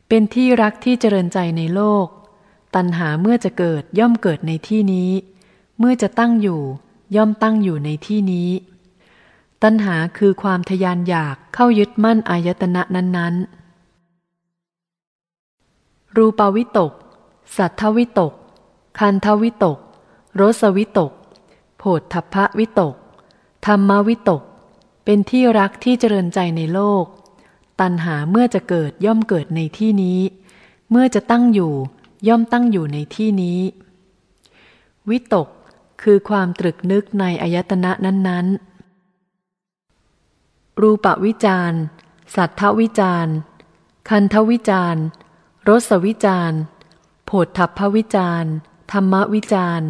เป็นที่รักที่เจริญใจในโลก ตันหาเมื่อจะเกิดย่อมเกิดในที่นี้ เมื่อจะตั้งอยู่ ย่อมตั้งอยู่ในที่นี้ ตันหาคือความทยานอยากเข้ายึดมั่นอายตนะนั้น ๆ รูปาวิตก สัทธวิตก คันทวิตก รสวิตก โผฏฐัพพวิตก ธรรมวิตก เป็นที่รักที่เจริญใจในโลก ตัณหาเมื่อจะเกิดย่อมเกิดในที่นี้ เมื่อจะตั้งอยู่ย่อมตั้งอยู่ในที่นี้ วิตก คือความตรึกนึกในอายตนะนั้น ๆ รูปวิจารสัทธวิจารคันทวิจารรสวิจารโผฏฐัพพวิจารธรรมวิจาร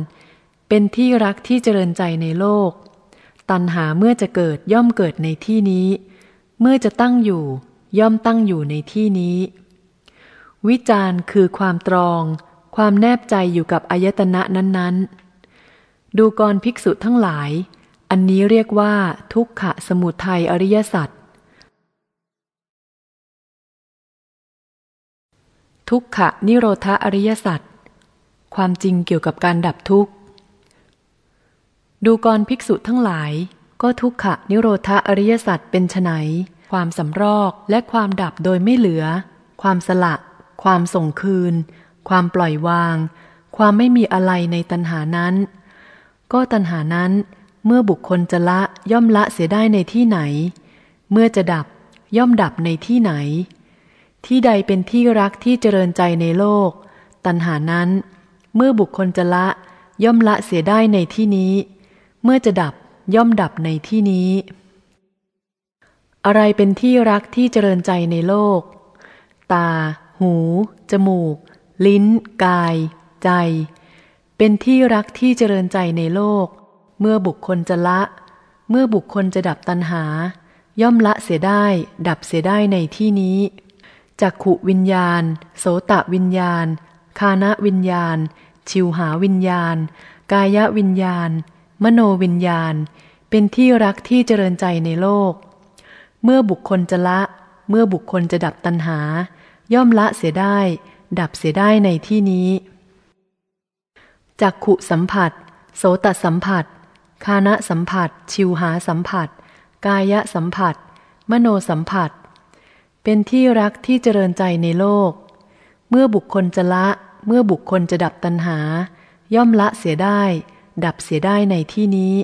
เป็นที่รักที่เจริญใจในโลก ตัณหาเมื่อจะเกิดย่อมเกิดในที่นี้ เมื่อจะตั้งอยู่ ย่อมตั้งอยู่ในที่นี้ วิจารคือความตรอง ความแนบใจอยู่กับอายตนะนั้นๆ ดูกรภิกษุทั้งหลาย อันนี้เรียกว่าทุกขะสมุทัยอริยสัจทุกขะนิโรธอริยสัจความจริงเกี่ยวกับการดับทุกข์ ดูกรภิกษุทั้งหลาย ก็ทุกขะนิโรธอริยสัจเป็นไนความสำรอกและความดับโดยไม่เหลือ ความสละ ความส่งคืน ความปล่อยวาง ความไม่มีอะไรในตัณหานั้น ก็ตัณหานั้นเมื่อบุคคลจะละย่อมละเสียได้ในที่ไหน เมื่อจะดับย่อมดับในที่ไหน ที่ใดเป็นที่รักที่เจริญใจในโลก ตัณหานั้น เมื่อบุคคลจะละ ย่อมละเสียได้ในที่นี้ เมื่อจะดับย่อมดับในที่นี้ อะไรเป็นที่รักที่เจริญใจในโลก ตา หู จมูก ลิ้น กาย ใจ เป็นที่รักที่เจริญใจในโลก เมื่อบุคคลจะละ เมื่อบุคคลจะดับตัณหา ย่อมละเสียได้ ดับเสียได้ในที่นี้จักขุวิญญาณ โสตะวิญญาณ คานะวิญญาณ ชิวหาวิญญาณ กายวิญญาณ มโนวิญญาณ เป็นที่รักที่เจริญใจในโลก เมื่อบุคคลจะละ เมื่อบุคคลจะดับตัณหา ย่อมละเสียได้ ดับเสียได้ในที่นี้ จักขุสัมผัส โสตสัมผัส คานะสัมผัส ชิวหาสัมผัส กายะสัมผัส มโนสัมผัส เป็นที่รักที่เจริญใจในโลก เมื่อบุคคลจะละ เมื่อบุคคลจะดับตัณหา ย่อมละเสียได้ ดับเสียได้ในที่นี้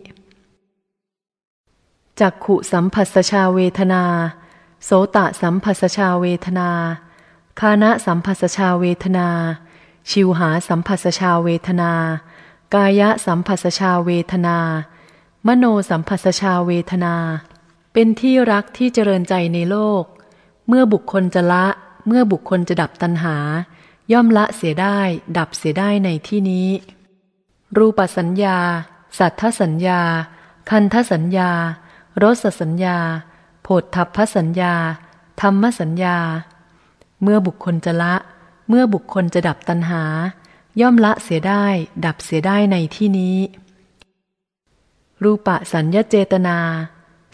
จักขุสัมผัสชาเวทนา โสตสัมผัสชาเวทนา คานะสัมผัสชาเวทนา ชิวหาสัมผัสชาเวทนา กายะสัมผัสชาเวทนา มโนสัมผัสชาเวทนา เป็นที่รักที่เจริญใจในโลก เมื่อบุคคลจะละ เมื่อบุคคลจะดับตัณหา ย่อมละเสียได้ ดับเสียได้ในที่นี้ รูปสัญญา สัทธสัญญา คันทสัญญารสสัญญาโผฏฐัพพสัญญา ธรรมสัญญา เมื่อบุคคลจะละเมื่อบุคคลจะดับตัณหา ย่อมละเสียได้ ดับเสียได้ในที่นี้ รูปสัญญเจตนา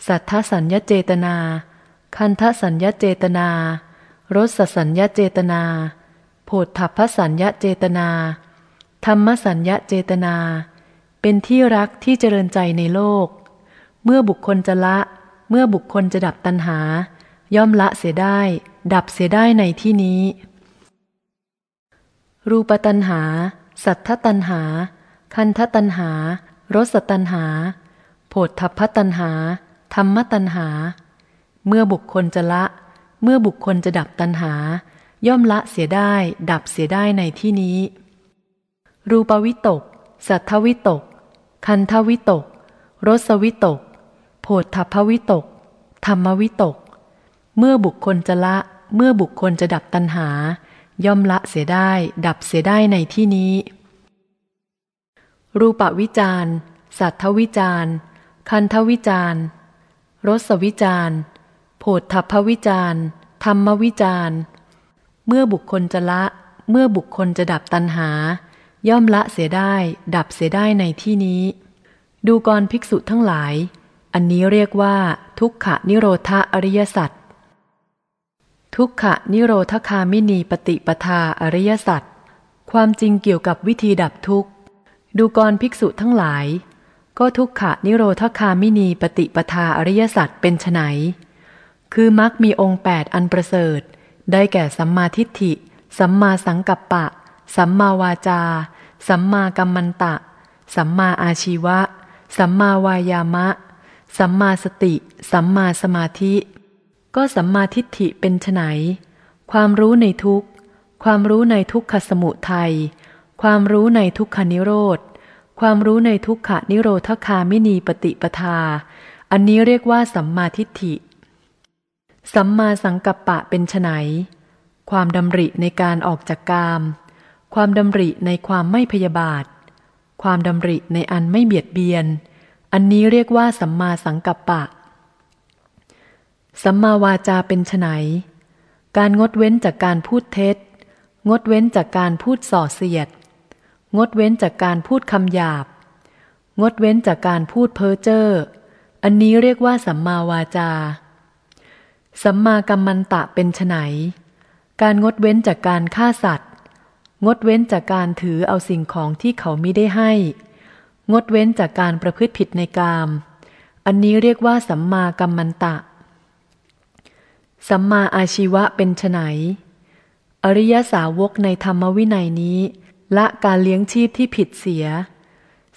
สัทธสัญญเจตนา คันทสัญญาเจตนารสสัญญาเจตนา โพธพสัญญาเจตนา ธรรมสัญญาเจตนา เป็นที่รักที่เจริญใจในโลก เมื่อบุคคลจะละ เมื่อบุคคลจะดับตัณหา ย่อมละเสียได้ ดับเสียได้ในที่นี้ รูปตัณหา สัทธตัณหา คันทตัณหารสตัณหาโพธพตัณหา ธรรมตัณหา เมื่อบุคคลจะละ เมื่อบุคคลจะดับตัณหา ย่อมละเสียได้ ดับเสียได้ในที่นี้ รูปวิตก สัทธวิตก คันทวิตก รสวิตก โผฏฐพวิตก ธรรมวิตก เมื่อบุคคลจะละ เมื่อบุคคลจะดับตัณหา ย่อมละเสียได้ ดับเสียได้ในที่นี้ รูปวิจารสัทธวิจารคันทวิจารรสวิจารโผฏฐพวิจารธรรมวิจารเมื่อบุคคลจะละ เมื่อบุคคลจะดับตัณหา ย่อมละเสียได้ ดับเสียได้ในที่นี้ ดูกรภิกษุทั้งหลาย อันนี้เรียกว่า ทุกขนิโรธอริยสัจ ทุกขะนิโรธคามินีปฏิปทาอริยสัจความจริงเกี่ยวกับวิธีดับทุกข์ดูกรภิกษุทั้งหลาย ก็ทุกขะนิโรธคามินีปฏิปทาอริยสัจเป็นไนคือมักมีองค์แปดอันประเสริฐ ได้แก่สัมมาทิฏฐิ สัมมาสังกัปปะ สัมมาวาจา สัมมากัมมันตะ สัมมาอาชีวะ สัมมาวายามะ สัมมาสติ สัมมาสมาธิ ก็สัมมาทิฏฐิเป็นไนความรู้ในทุกความรู้ในทุกขสมุทัย ความรู้ในทุกขนิโรธ ความรู้ในทุกขนิโรธคามินีปฏิปทา อันนี้เรียกว่าสัมมาทิฏฐิ สัมมาสังกัปปะเป็นไนความดำริในการออกจากกาม ความดำริในความไม่พยาบาท ความดำริในอันไม่เบียดเบียน อันนี้เรียกว่าสัมมาสังกัปปะ สัมมาวาจาเป็นไนการงดเว้นจากการพูดเท็จ งดเว้นจากการพูดส่อเสียด งดเว้นจากการพูดคำหยาบ งดเว้นจากการพูดเพ้อเจ้อ อันนี้เรียกว่าสัมมาวาจา สัมมากัมมันตะเป็นไนการงดเว้นจากการฆ่าสัตว์ งดเว้นจากการถือเอาสิ่งของที่เขามิได้ให้ งดเว้นจากการประพฤติผิดในกาม อันนี้เรียกว่าสัมมากัมมันตะ สัมมาอาชีวะเป็นไนอริยสาวกในธรรมวินัยนี้ ละการเลี้ยงชีพที่ผิดเสีย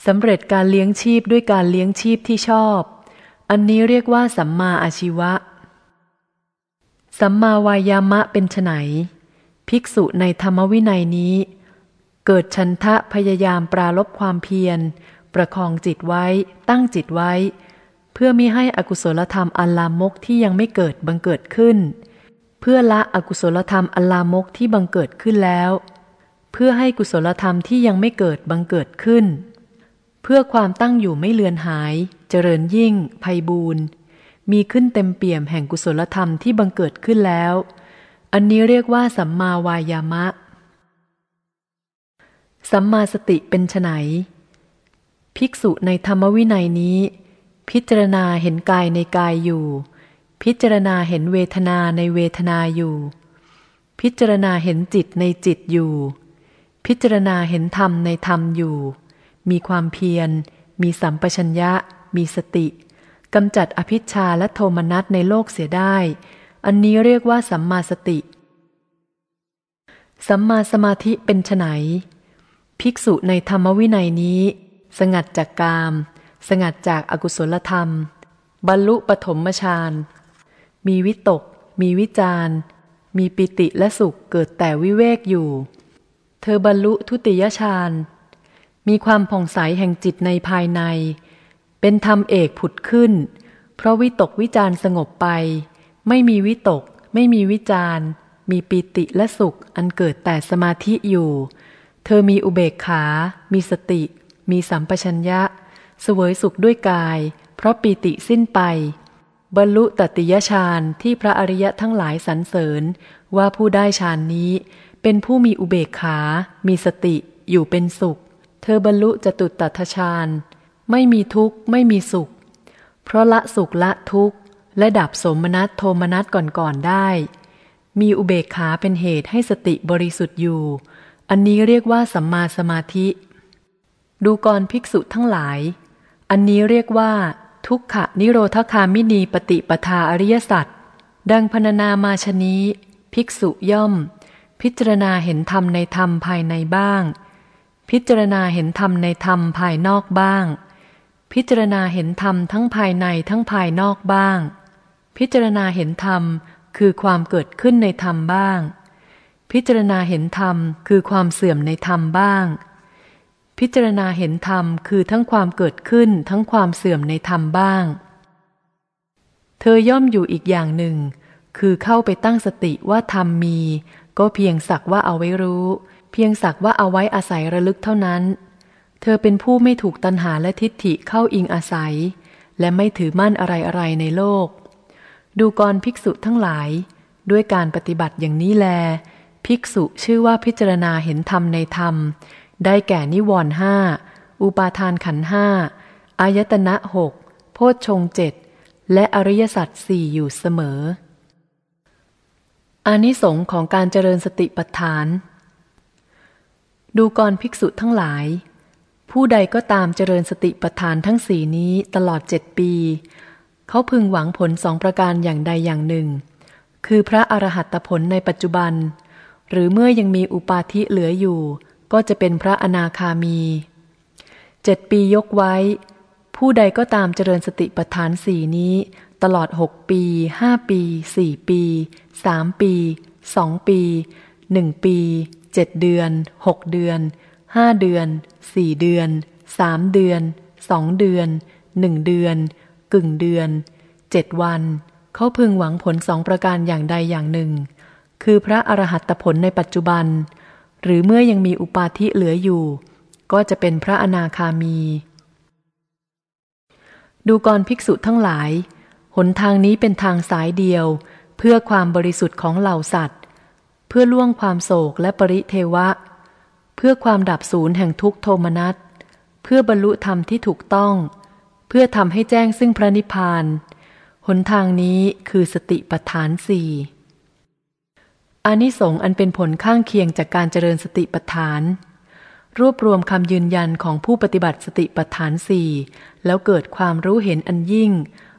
สำเร็จการเลี้ยงชีพด้วยการเลี้ยงชีพที่ชอบ อันนี้เรียกว่าสัมมาอาชีวะ สัมมาวายามะเป็นไนภิกษุในธรรมวินัยนี้ เกิดชันทะพยายามปราลบความเพียร ประคองจิตไว้ ตั้งจิตไว้ เพื่อมิให้อกุศลธรรมอัลลามกที่ยังไม่เกิดบังเกิดขึ้น เพื่อละอกุศลธรรมอัลลามกที่บังเกิดขึ้นแล้ว เพื่อให้กุศลธรรมที่ยังไม่เกิดบังเกิดขึ้น เพื่อความตั้งอยู่ไม่เลือนหาย เจริญยิ่งภัยบูนมีขึ้นเต็มเปี่ยมแห่งกุศลธรรมที่บังเกิดขึ้นแล้ว อันนี้เรียกว่าสัมมาวายามะ สัมมาสติเป็นไนภิกษุในธรรมวินัยนี้ พิจารณาเห็นกายในกายอยู่ พิจารณาเห็นเวทนาในเวทนาอยู่ พิจารณาเห็นจิตในจิตอยู่ พิจารณาเห็นธรรมในธรรมอยู่ มีความเพียร มีสัมปชัญญะ มีสติกำจัดอภิชาและโทมนัสในโลกเสียได้ อันนี้เรียกว่าสัมมาสติ สัมมาสมาธิเป็นไนภิกษุในธรรมวินัยนี้ สงัดจากกาม สงัดจากอากุศลธรรม บรรลุปฐมฌานมีวิตก มีวิจารมีปิติและสุขเกิดแต่วิเวกอยู่ เธอบรรลุทุติยฌานมีความผ่องใสแห่งจิตในภายใน เป็นธรรมเอกผุดขึ้น เพราะวิตกวิจารสงบไป ไม่มีวิตก ไม่มีวิจารมีปิติและสุขอันเกิดแต่สมาธิอยู่ เธอมีอุเบกขา มีสติ มีสัมปชัญญะ เสวยสุขด้วยกาย เพราะปีติสิ้นไป บรรลุตติยฌานที่พระอริยะทั้งหลายสรรเสริญ ว่าผู้ได้ฌานนี้ เป็นผู้มีอุเบกขา มีสติ อยู่เป็นสุข เธอบรรลุจตุตถฌานไม่มีทุกข์ไม่มีสุข เพราะละสุขละทุกข์ และดับสมนัตโทมนัตก่อนๆได้ มีอุเบกขาเป็นเหตุให้สติบริสุทธิ์อยู่ อันนี้เรียกว่าสัมมาสมาธิ ดูกรภิกษุทั้งหลาย อันนี้เรียกว่า ทุกขนิโรธคามินีปฏิปทาอริยสัจดังพรรณนามาชนี้ ภิกษุย่อม พิจารณาเห็นธรรมในธรรมภายในบ้าง พิจารณาเห็นธรรมในธรรมภายนอกบ้าง พิจารณาเห็นธรรมทั้งภายในทั้งภายนอกบ้าง พิจารณาเห็นธรรมคือความเกิดขึ้นในธรรมบ้าง พิจารณาเห็นธรรมคือความเสื่อมในธรรมบ้าง พิจารณาเห็นธรรมคือทั้งความเกิดขึ้นทั้งความเสื่อมในธรรมบ้าง เธอย่อมอยู่อีกอย่างหนึ่ง คือเข้าไปตั้งสติว่าธรรมมี ก็เพียงสักว่าเอาไว้รู้ เพียงสักว่าเอาไว้อาศัยระลึกเท่านั้น เธอเป็นผู้ไม่ถูกตัณหาและทิฏฐิเข้าอิงอาศัย และไม่ถือมั่นอะไรอะไรในโลก ดูกรภิกษุทั้งหลาย ด้วยการปฏิบัติอย่างนี้แล ภิกษุชื่อว่าพิจารณาเห็นธรรมในธรรม ได้แก่นิวรณ์ห้าอุปาทานขันห้าอายตนะหกโพชฌงเจ็ดและอริยสัจสี่อยู่เสมอ อานิสงส์ของการเจริญสติปัฏฐาน ดูกรภิกษุทั้งหลาย ผู้ใดก็ตามเจริญสติปัฏฐานทั้งสี่นี้ตลอดเจ็ดปี เขาพึงหวังผลสองประการอย่างใดอย่างหนึ่ง คือพระอรหัตผลในปัจจุบัน หรือเมื่อยังมีอุปาทิเหลืออยู่ ก็จะเป็นพระอนาคามีเจ็ดปียกไว้ ผู้ใดก็ตามเจริญสติปัฏฐานสี่นี้ ตลอดหกปีห้าปีสี่ปีสามปีสองปีหนึ่งปีเจ็ดเดือนหกเดือนห้าเดือนสี่เดือนสามเดือนสองเดือนหนึ่งเดือน กึ่งเดือนเจ็ดวัน เขาพึงหวังผลสองประการอย่างใดอย่างหนึ่ง คือพระอรหัตผลในปัจจุบัน หรือเมื่อยังมีอุปาธิเหลืออยู่ ก็จะเป็นพระอนาคามี ดูกรภิกษุทั้งหลาย หนทางนี้เป็นทางสายเดียว เพื่อความบริสุทธิ์ของเหล่าสัตว์ เพื่อล่วงความโศกและปริเทวะ เพื่อความดับศูนย์แห่งทุกโทมนัส เพื่อบรรลุธรรมที่ถูกต้อง เพื่อทำให้แจ้งซึ่งพระนิพพาน หนทางนี้คือสติปัฏฐานสี่ อานิสงส์อันเป็นผลข้างเคียงจากการเจริญสติปัฏฐาน รวบรวมคำยืนยันของผู้ปฏิบัติสติปัฏฐานสี่แล้วเกิดความรู้เห็นอันยิ่ง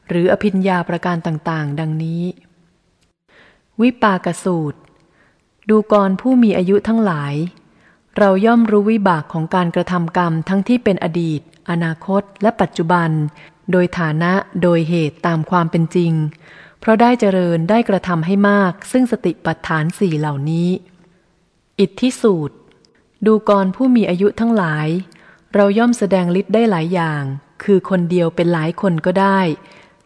หรืออภิญญาประการต่างๆ ดังนี้ วิปากสูตร ดูกรผู้มีอายุทั้งหลาย เราย่อมรู้วิบากของการกระทำกรรมทั้งที่เป็นอดีต อนาคต และปัจจุบัน โดยฐานะโดยเหตุตามความเป็นจริง เพราะได้เจริญได้กระทำให้มาก ซึ่งสติปัฏฐานสี่เหล่านี้ อิทธิสูตร ดูกรผู้มีอายุทั้งหลาย เราย่อมแสดงฤทธิ์ได้หลายอย่าง คือคนเดียวเป็นหลายคนก็ได้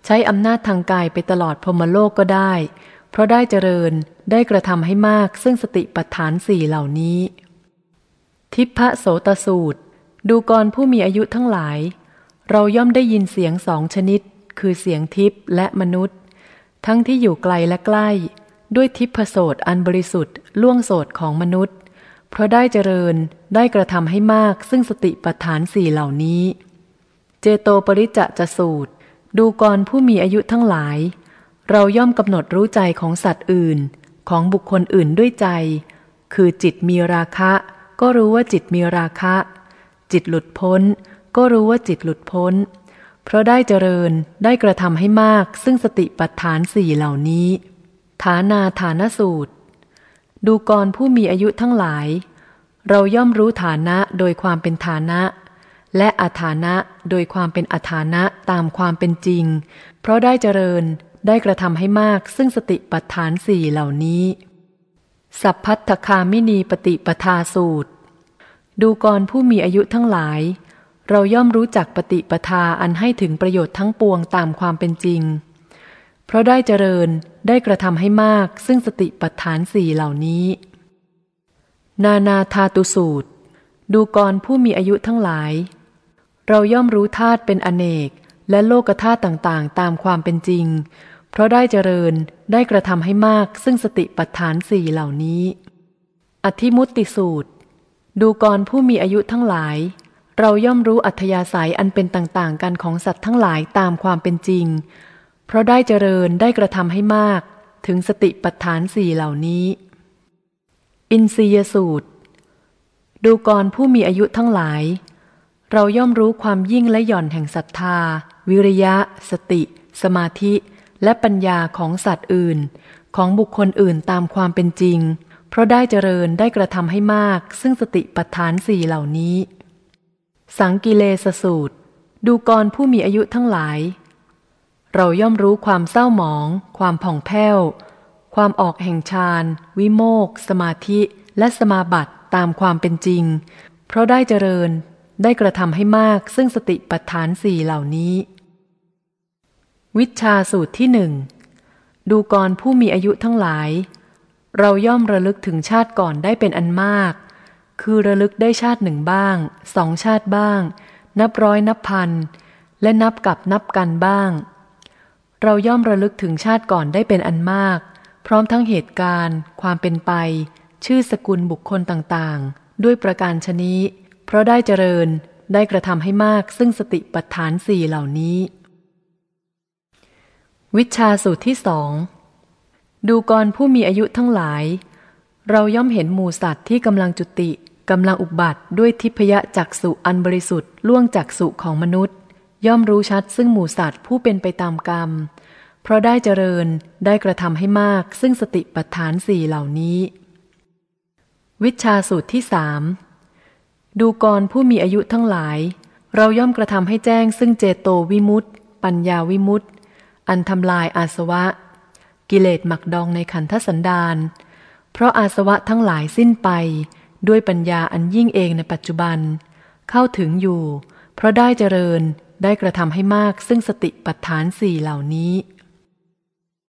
ใช้อำนาจทางกายไปตลอดพรมโลกก็ได้ เพราะได้เจริญได้กระทำให้มาก ซึ่งสติปัฏฐานสี่เหล่านี้ ทิพะโสตสูตร ดูกรผู้มีอายุทั้งหลาย เราย่อมได้ยินเสียงสองชนิด คือเสียงทิพและมนุษย์ ทั้งที่อยู่ไกลและใกล้ ด้วยทิพโสตอันบริสุทธิ์ล่วงโสตของมนุษย์ เพราะได้เจริญได้กระทำให้มากซึ่งสติปัฏฐานสี่เหล่านี้ เจโตปริจจะสูตร ดูกรผู้มีอายุทั้งหลาย เราย่อมกำหนดรู้ใจของสัตว์อื่น ของบุคคลอื่นด้วยใจ คือจิตมีราคะ ก็รู้ว่าจิตมีราคะ จิตหลุดพ้น ก็รู้ว่าจิตหลุดพ้น เพราะได้เจริญได้กระทำให้มาก ซึ่งสติปัฏฐานสี่เหล่านี้ ฐานาฐานสูตร ดูกรผู้มีอายุทั้งหลาย เราย่อมรู้ฐานะโดยความเป็นฐานะ และอาฐานะโดยความเป็นอาฐานะตามความเป็นจริง เพราะได้เจริญได้กระทำให้มาก ซึ่งสติปัฏฐานสี่เหล่านี้ สัพพัทธคามินีปฏิปทาสูตร ดูกรผู้มีอายุทั้งหลาย เราย่อมรู้จักปฏิปทาอันให้ถึงประโยชน์ทั้งปวงตามความเป็นจริง เพราะได้เจริญได้กระทำให้มากซึ่งสติปัฏฐานสี่เหล่านี้ นานาธาตุสูตร ดูกรผู้มีอายุทั้งหลาย เราย่อมรู้ธาตุเป็นอเนก และโลกธาตุต่างๆ ตามความเป็นจริง เพราะได้เจริญได้กระทำให้มากซึ่งสติปัฏฐานสี่เหล่านี้ อธิมุตติสูตร ดูกรผู้มีอายุทั้งหลาย เราย่อมรู้อัธยาศัยอันเป็นต่างๆ กันของสัตว์ทั้งหลายตามความเป็นจริง เพราะได้เจริญได้กระทำให้มาก ถึงสติปัฏฐานสี่เหล่านี้ อินทรียสูตร ดูกรผู้มีอายุทั้งหลาย เราย่อมรู้ความยิ่งและหย่อนแห่งศรัทธา วิริยะ สติ สมาธิ และปัญญาของสัตว์อื่น ของบุคคลอื่นตามความเป็นจริง เพราะได้เจริญได้กระทำให้มาก ซึ่งสติปัฏฐานสี่เหล่านี้ สังกิเลสสูตร ดูกรผู้มีอายุทั้งหลาย เราย่อมรู้ความเศร้าหมอง ความผ่องแผ้ว ความออกแห่งฌานวิโมกสมาธิและสมาบัติตามความเป็นจริง เพราะได้เจริญได้กระทำให้มากซึ่งสติปัฏฐานสี่เหล่านี้ วิชาสูตรที่หนึ่งดูกรผู้มีอายุทั้งหลาย เราย่อมระลึกถึงชาติก่อนได้เป็นอันมาก คือระลึกได้ชาติหนึ่งบ้าง สองชาติบ้าง นับร้อยนับพัน และนับกับนับกันบ้าง เราย่อมระลึกถึงชาติก่อนได้เป็นอันมาก พร้อมทั้งเหตุการณ์ ความเป็นไป ชื่อสกุลบุคคลต่างๆ ด้วยประการชนี้ เพราะได้เจริญได้กระทำให้มากซึ่งสติปัฏฐานสี่เหล่านี้ วิชาสูตรที่สองดูกรผู้มีอายุทั้งหลาย เราย่อมเห็นหมูสัตว์ที่กำลังจุติ กำลังอุบัติด้วยทิพยจักสุอันบริสุทธิ์ล่วงจักสุของมนุษย์ ย่อมรู้ชัดซึ่งหมู่สัตว์ผู้เป็นไปตามกรรม เพราะได้เจริญได้กระทำให้มากซึ่งสติปัฏฐานสี่เหล่านี้ วิชาสูตรที่สามดูกรผู้มีอายุทั้งหลาย เราย่อมกระทำให้แจ้งซึ่งเจโตวิมุตต์ปัญญาวิมุตต์อันทำลายอาสวะ กิเลสหมักดองในขันธสันดานเพราะอาสวะทั้งหลายสิ้นไป ด้วยปัญญาอันยิ่งเองในปัจจุบัน เข้าถึงอยู่ เพราะได้เจริญได้กระทำให้มากซึ่งสติปัฏฐานสี่เหล่านี้